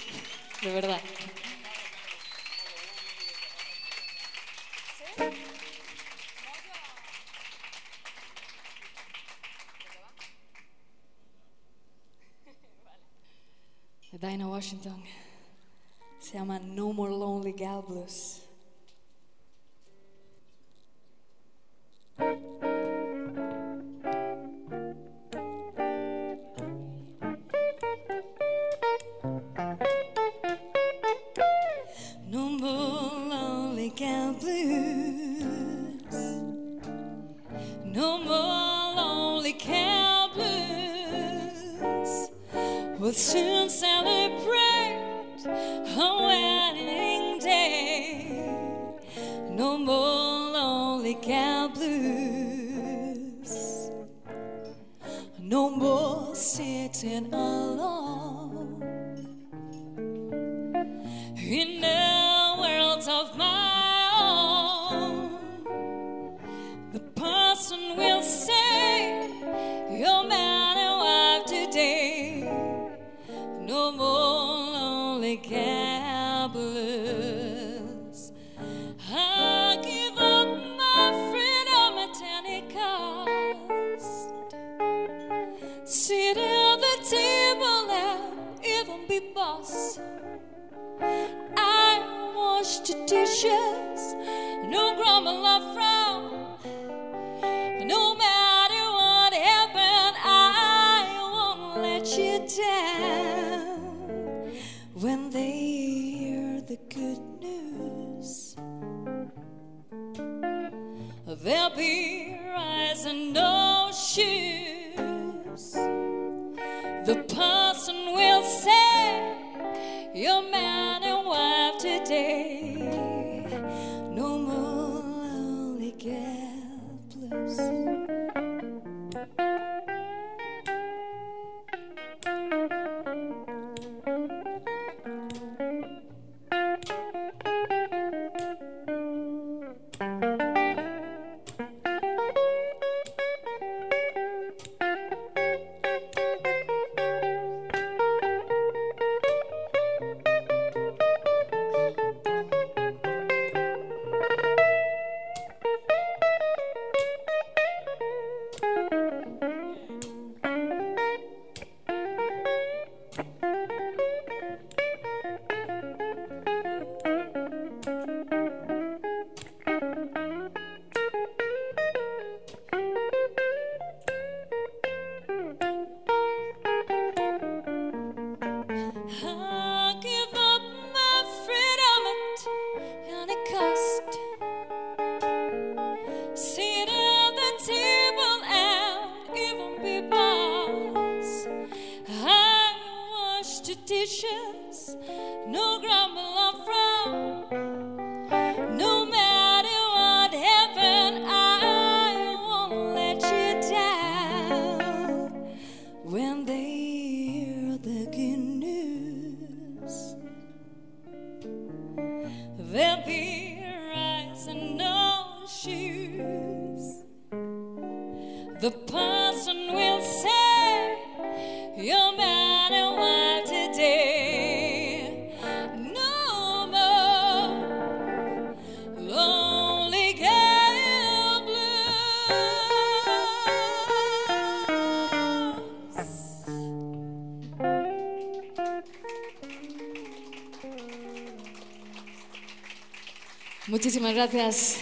Muchísimas gracias.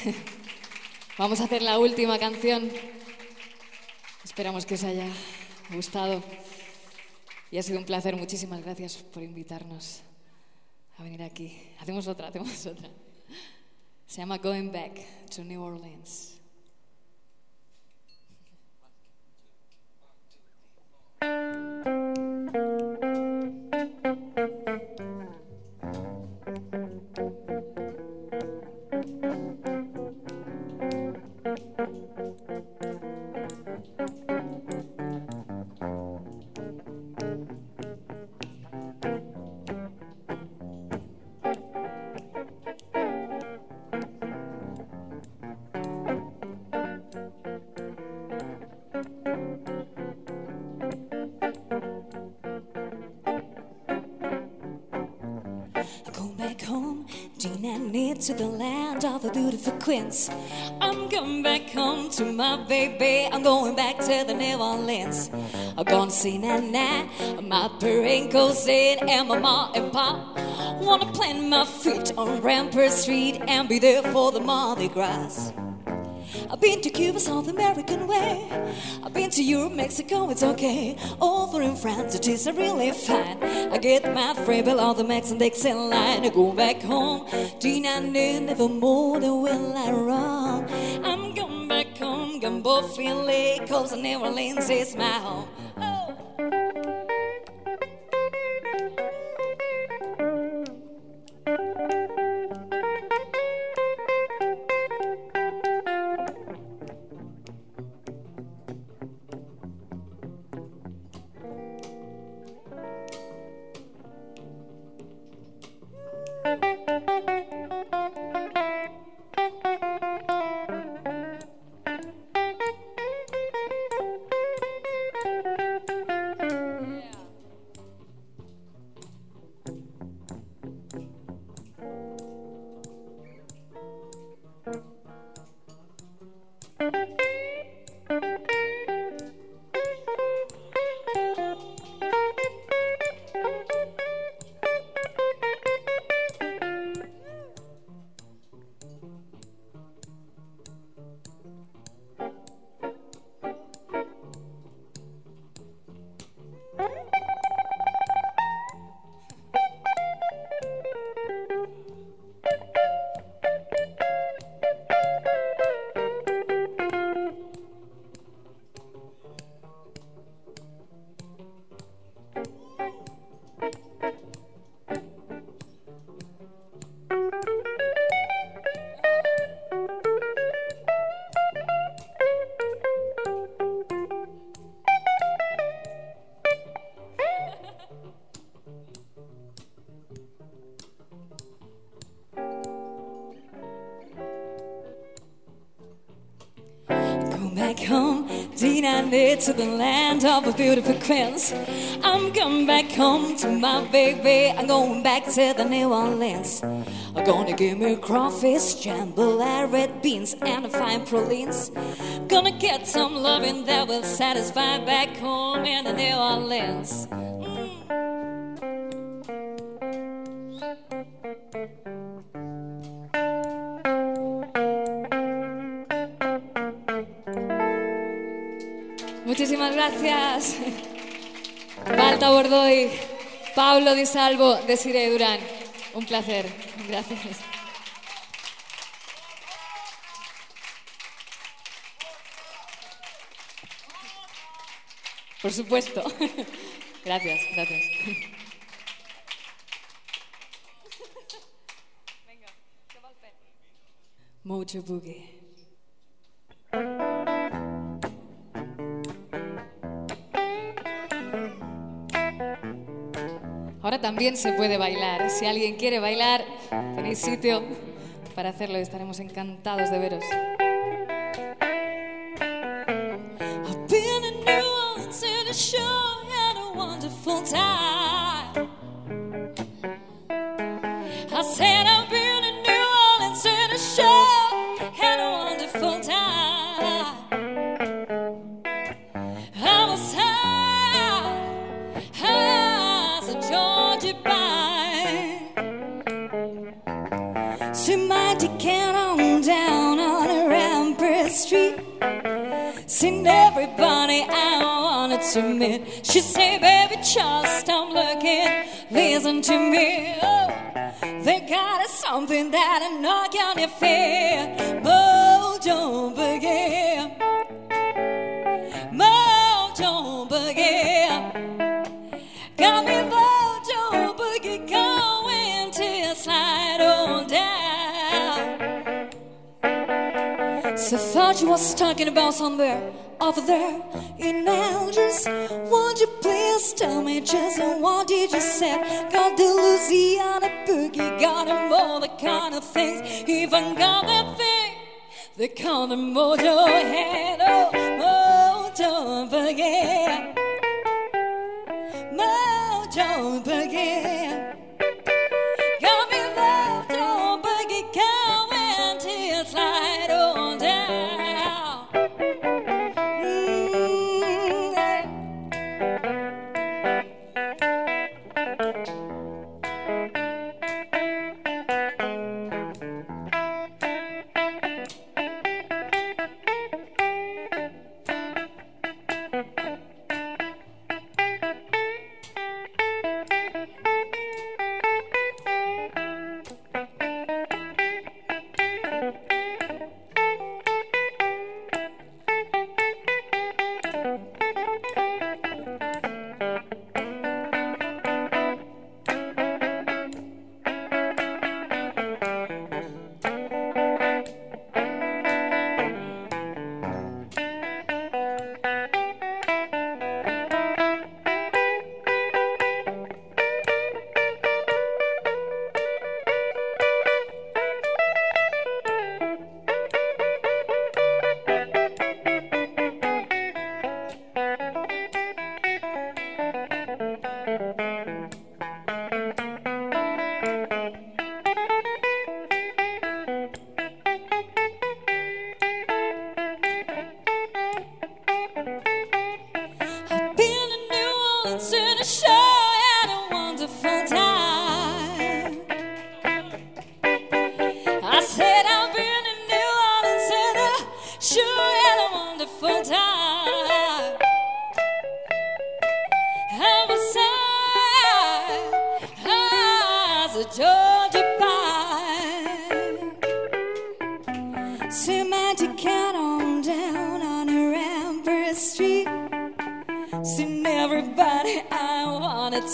Vamos a hacer la última canción. Esperamos que os haya gustado. Y ha sido un placer. Muchísimas gracias por invitarnos a venir aquí. Hacemos otra, hacemos otra. Se llama Going Back to New Orleans. Queens. I'm going back home to my baby. I'm going back to the New Orleans. I'm gonna see Nana, my parent cousin, and my mom and pop. Wanna plant my feet on Rampart Street and be there for the Mardi Gras. Been to Cuba, South American way. I've been to Europe, Mexico, it's okay. Over in France, it is really fine. I get my free bill on the Mexican Dixon line. I go back home. Gene and never more than will I run. I'm going back home, Gumbo Philly, cause New Orleans is my home, to the land of the beautiful queens. I'm coming back home to my baby. I'm going back to the New Orleans. I'm gonna give me crawfish, jambalaya, red beans, and a fine pralines. Gonna get some loving that will satisfy back home in the New Orleans. Pablo Di Salvo, Desiree Durán. Un placer. Gracias. Por supuesto. Gracias, gracias. Mojo Boogie. Ahora también se puede bailar. Si alguien quiere bailar, tenéis sitio para hacerlo y estaremos encantados de veros. To meet. She said, baby, just stop looking, listen to me. Oh, they got something that'll knock on your feet. Mojo Boogie. Mojo Boogie. Got me mojo boogie going till slide on down. So thought you was talking about somewhere over there in Algiers. Won't you please tell me just what did you say? Got the Louisiana boogie, got him all the kind of things. Even got that thing they call the mojo head. Oh, mojo boogie. Mojo boogie.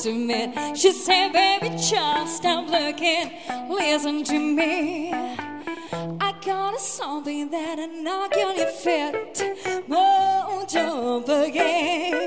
To meet. She said, baby, just stop looking, listen to me. I got something that'll knock you on your feet. Mojo boogie. Mojo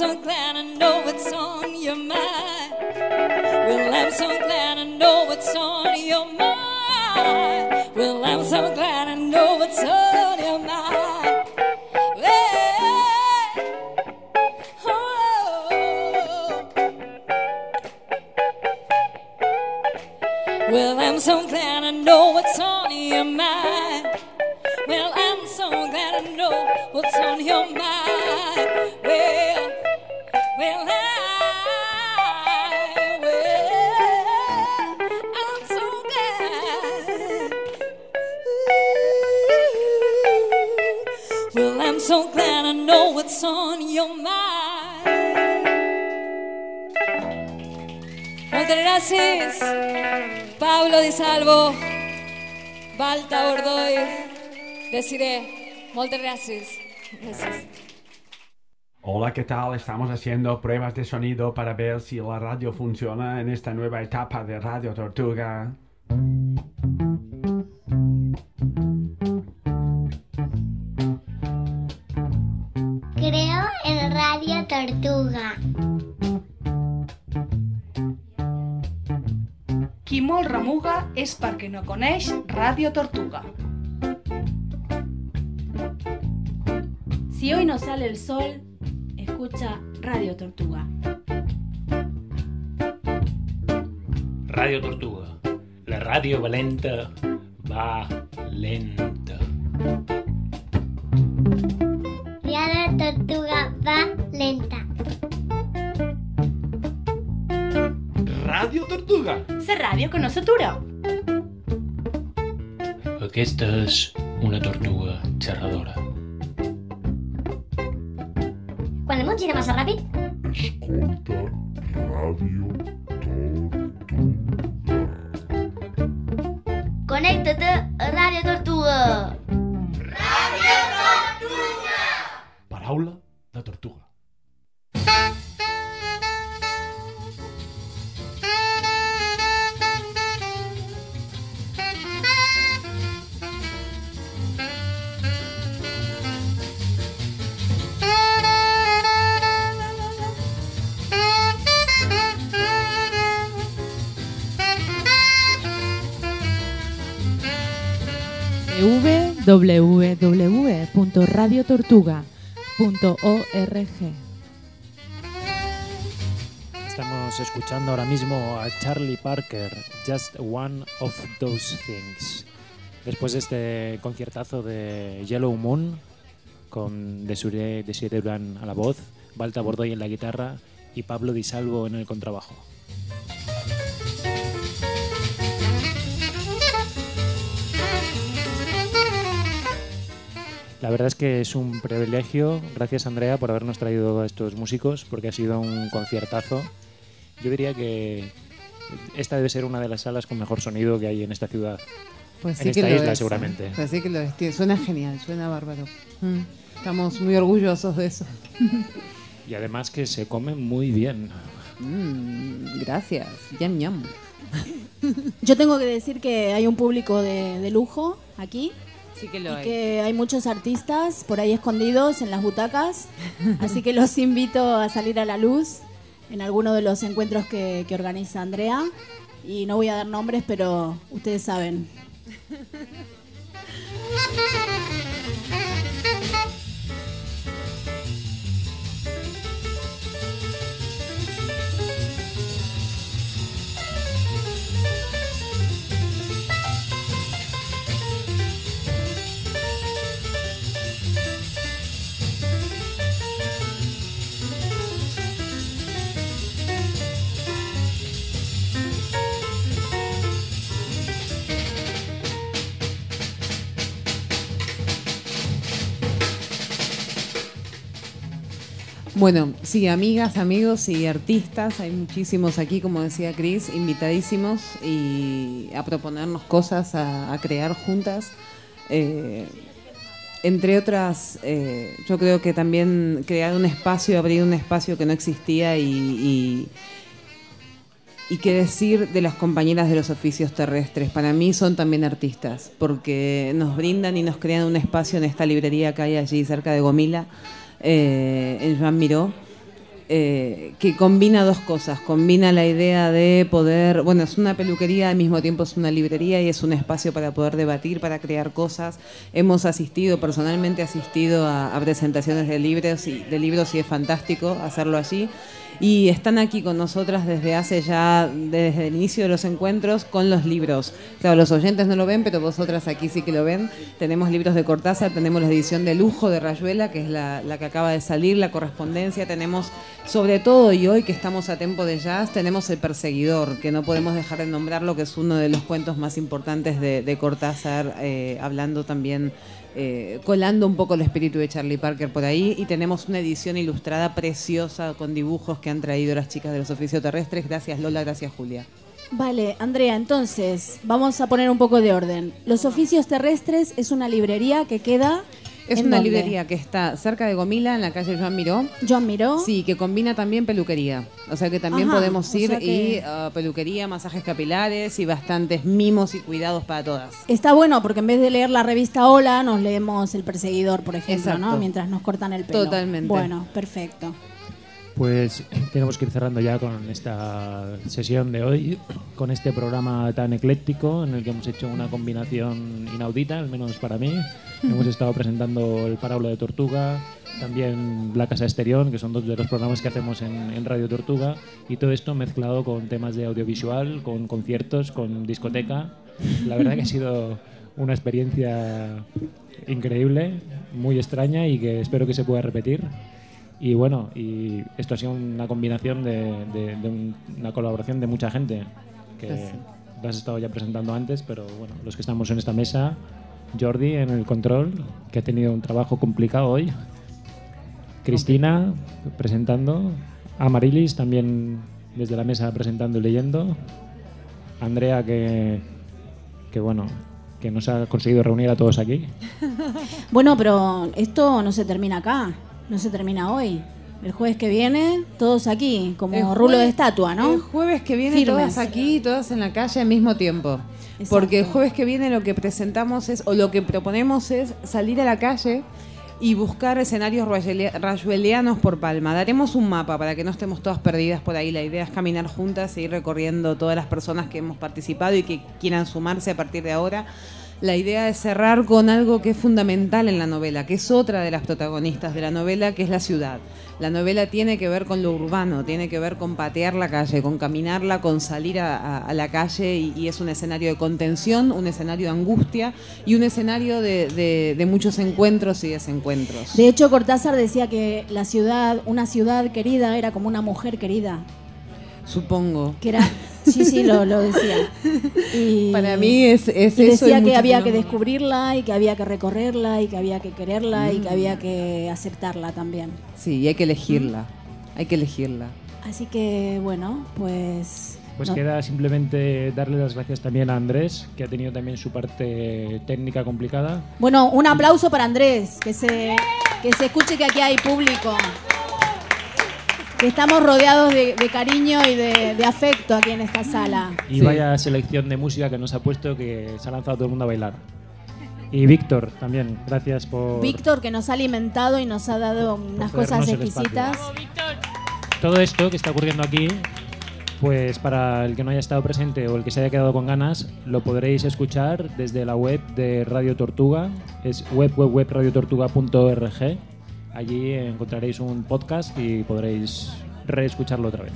so glad I know what's on your mind. Well, I'm so glad I know what's on your mind. Well, I'm so glad I know what's on your mind. Oh. Well, I'm so glad I know what's on your mind. Well, I'm so glad I know what's on your mind. What's on your mind. Gràcies, Pablo Di Salvo, Balta Bordoy, Desiree. Moltes gràcies. Gràcies. Hola, ¿qué tal? Estamos haciendo pruebas de sonido para ver si la radio funciona en esta nueva etapa de Radio Tortuga. Tortuga. Qui molt remuga és perquè no coneix Ràdio Tortuga. Si hoy no sale el sol, escucha Radio Tortuga. Radio Tortuga. La ràdio valenta va lenta. Tortuga. La ràdio que no s'atura. Aquesta és una tortuga xerradora. Quan el món gira massa ràpid, Escolta Ràdio connecta't a Radio Tortuga. Paraula de tortuga. www.radiotortuga.org. Estamos escuchando ahora mismo a Charlie Parker, Just One of Those Things. Después de este conciertazo de Yellow Moon, con Desiree, Desiree Durán a la voz, Balta Bordoy en la guitarra y Pablo Di Salvo en el contrabajo. La verdad es que es un privilegio, gracias Andrea por habernos traído a estos músicos, porque ha sido un conciertazo. Yo diría que esta debe ser una de las salas con mejor sonido que hay en esta ciudad. Pues en sí esta que lo isla es, seguramente. ¿eh? Pues sí que lo es. Suena genial, suena bárbaro. Mm. Estamos muy orgullosos de eso. Y además que se come muy bien. Mm, gracias. Yam, yam. Yo tengo que decir que hay un público de, de lujo aquí. Sí que lo y hay. que hay muchos artistas por ahí escondidos en las butacas. Así que los invito a salir a la luz en alguno de los encuentros que, que organiza Andrea. Y no voy a dar nombres, pero ustedes saben. Bueno, sí, amigas, amigos y artistas, hay muchísimos aquí, como decía Cris, invitadísimos y a proponernos cosas, a, crear juntas. Eh, entre otras, eh, yo creo que también crear un espacio, abrir un espacio que no existía y, y, y qué decir de las compañeras de los oficios terrestres. Para mí son también artistas, porque nos brindan y nos crean un espacio en esta librería que hay allí cerca de Gomila, eh, Joan Miró, eh, que combina dos cosas. Combina la idea de poder, bueno, es una peluquería, al mismo tiempo es una librería y es un espacio para poder debatir, para crear cosas. Hemos asistido, personalmente asistido a, presentaciones de libros, y, de libros y es fantástico hacerlo allí. Y están aquí con nosotras desde hace ya, desde el inicio de los encuentros, con los libros. Claro, los oyentes no lo ven, pero vosotras aquí sí que lo ven. Tenemos libros de Cortázar, tenemos la edición de lujo de Rayuela, que es la que acaba de salir, la correspondencia. Tenemos, sobre todo, y hoy que estamos a tiempo de jazz, tenemos El Perseguidor, que no podemos dejar de nombrarlo, que es uno de los cuentos más importantes de, Cortázar, eh, hablando también eh, colando un poco el espíritu de Charlie Parker por ahí y tenemos una edición ilustrada preciosa con dibujos que han traído las chicas de los oficios terrestres. Gracias Lola, gracias Julia. Vale, Andrea, entonces vamos a poner un poco de orden. Los Oficios Terrestres es una librería que queda... Es ¿en una dónde? librería que está cerca de Gomila, en la calle Joan Miró. Joan Miró. Sí, que combina también peluquería. O sea que también Ajá, podemos o ir sea que- y ah, peluquería, masajes capilares y bastantes mimos y cuidados para todas. Está bueno porque en vez de leer la revista Hola, nos leemos El Perseguidor, por ejemplo, Exacto. ¿no? Mientras nos cortan el pelo. Totalmente. Bueno, perfecto. Pues tenemos que ir cerrando ya con esta sesión de hoy, con este programa tan ecléctico en el que hemos hecho una combinación inaudita, al menos para mí. hemos estado presentando El Parábola de Tortuga, también La Casa Esterión, que son dos de los programas que hacemos en, en Radio Tortuga, y todo esto mezclado con temas de audiovisual, con conciertos, con discoteca. La verdad que ha sido una experiencia increíble, muy extraña y que espero que se pueda repetir. Y bueno, y esto ha sido una combinación de, de- de un- una colaboración de mucha gente que Pues sí. lo has estado ya presentando antes, pero bueno, los que estamos en esta mesa, Jordi en el control, que ha tenido un trabajo complicado hoy, Cristina presentando, Amarilis también desde la mesa presentando y leyendo, Andrea que, que bueno, que nos ha conseguido reunir a todos aquí. Bueno, pero esto no se termina acá, no se termina hoy. El jueves que viene, todos aquí, como rulo de estatua, ¿no? El jueves que viene Firmes. todas aquí todas en la calle al mismo tiempo. Exacto. Porque el jueves que viene lo que presentamos es, o lo que proponemos es salir a la calle y buscar escenarios rayuelianos por Palma. Daremos un mapa para que no estemos todas perdidas por ahí. La idea es caminar juntas e ir recorriendo todas las personas que hemos participado y que quieran sumarse a partir de ahora. La idea es cerrar con algo que es fundamental en la novela, que es otra de las protagonistas de la novela, que es la ciudad. La novela tiene que ver con lo urbano, tiene que ver con patear la calle, con caminarla, con salir a, a- a la calle y, y es un escenario de contención, un escenario de angustia y un escenario de, de- de muchos encuentros y desencuentros. De hecho, Cortázar decía que la ciudad, una ciudad querida, era como una mujer querida. Supongo. Que era, sí, sí, lo, lo decía. Y, Para mí es- es y eso y decía que había que descubrirla y que había que recorrerla y que había que quererla y que Mm. había que aceptarla también. Sí, y hay que elegirla, hay que elegirla. Así que, bueno, pues... Pues no- queda simplemente darle las gracias también a Andrés, que ha tenido también su parte técnica complicada. Bueno, un aplauso para Andrés, que se, que se escuche que aquí hay público. Que estamos rodeados de, de cariño y de, de afecto aquí en esta sala. Y vaya selección de música que nos ha puesto que se ha lanzado todo el mundo a bailar. Y Víctor también, gracias por Víctor, que nos ha alimentado y nos ha dado unas cosas cedernos el exquisitas. todo esto que está ocurriendo aquí. Pues para el que no haya estado presente o el que se haya quedado con ganas, lo podréis escuchar desde la web de Radio Tortuga, es web web web radiotortuga.org. Allí encontraréis un podcast y podréis reescucharlo otra vez.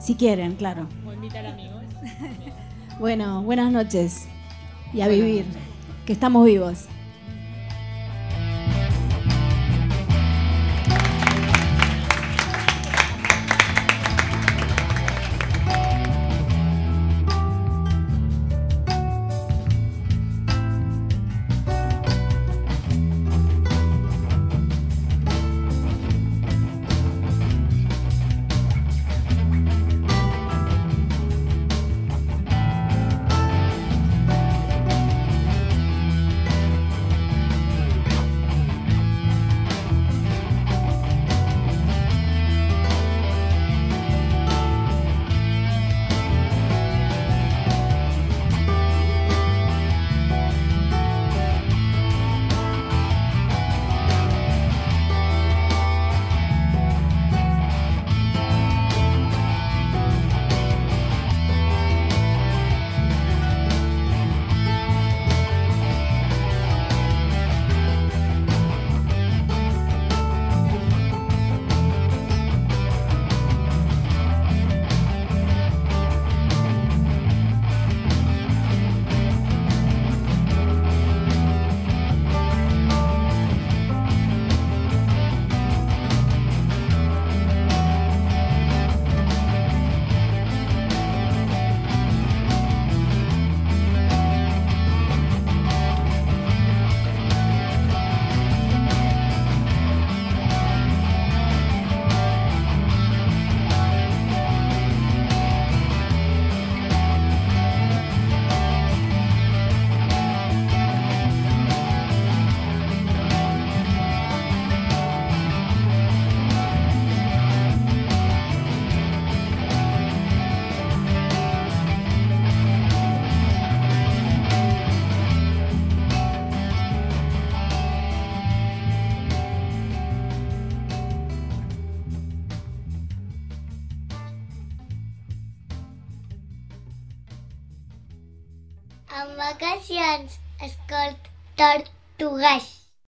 Si quieren, claro. O invitar amigos. Bueno, buenas noches. Y a vivir, que estamos vivos.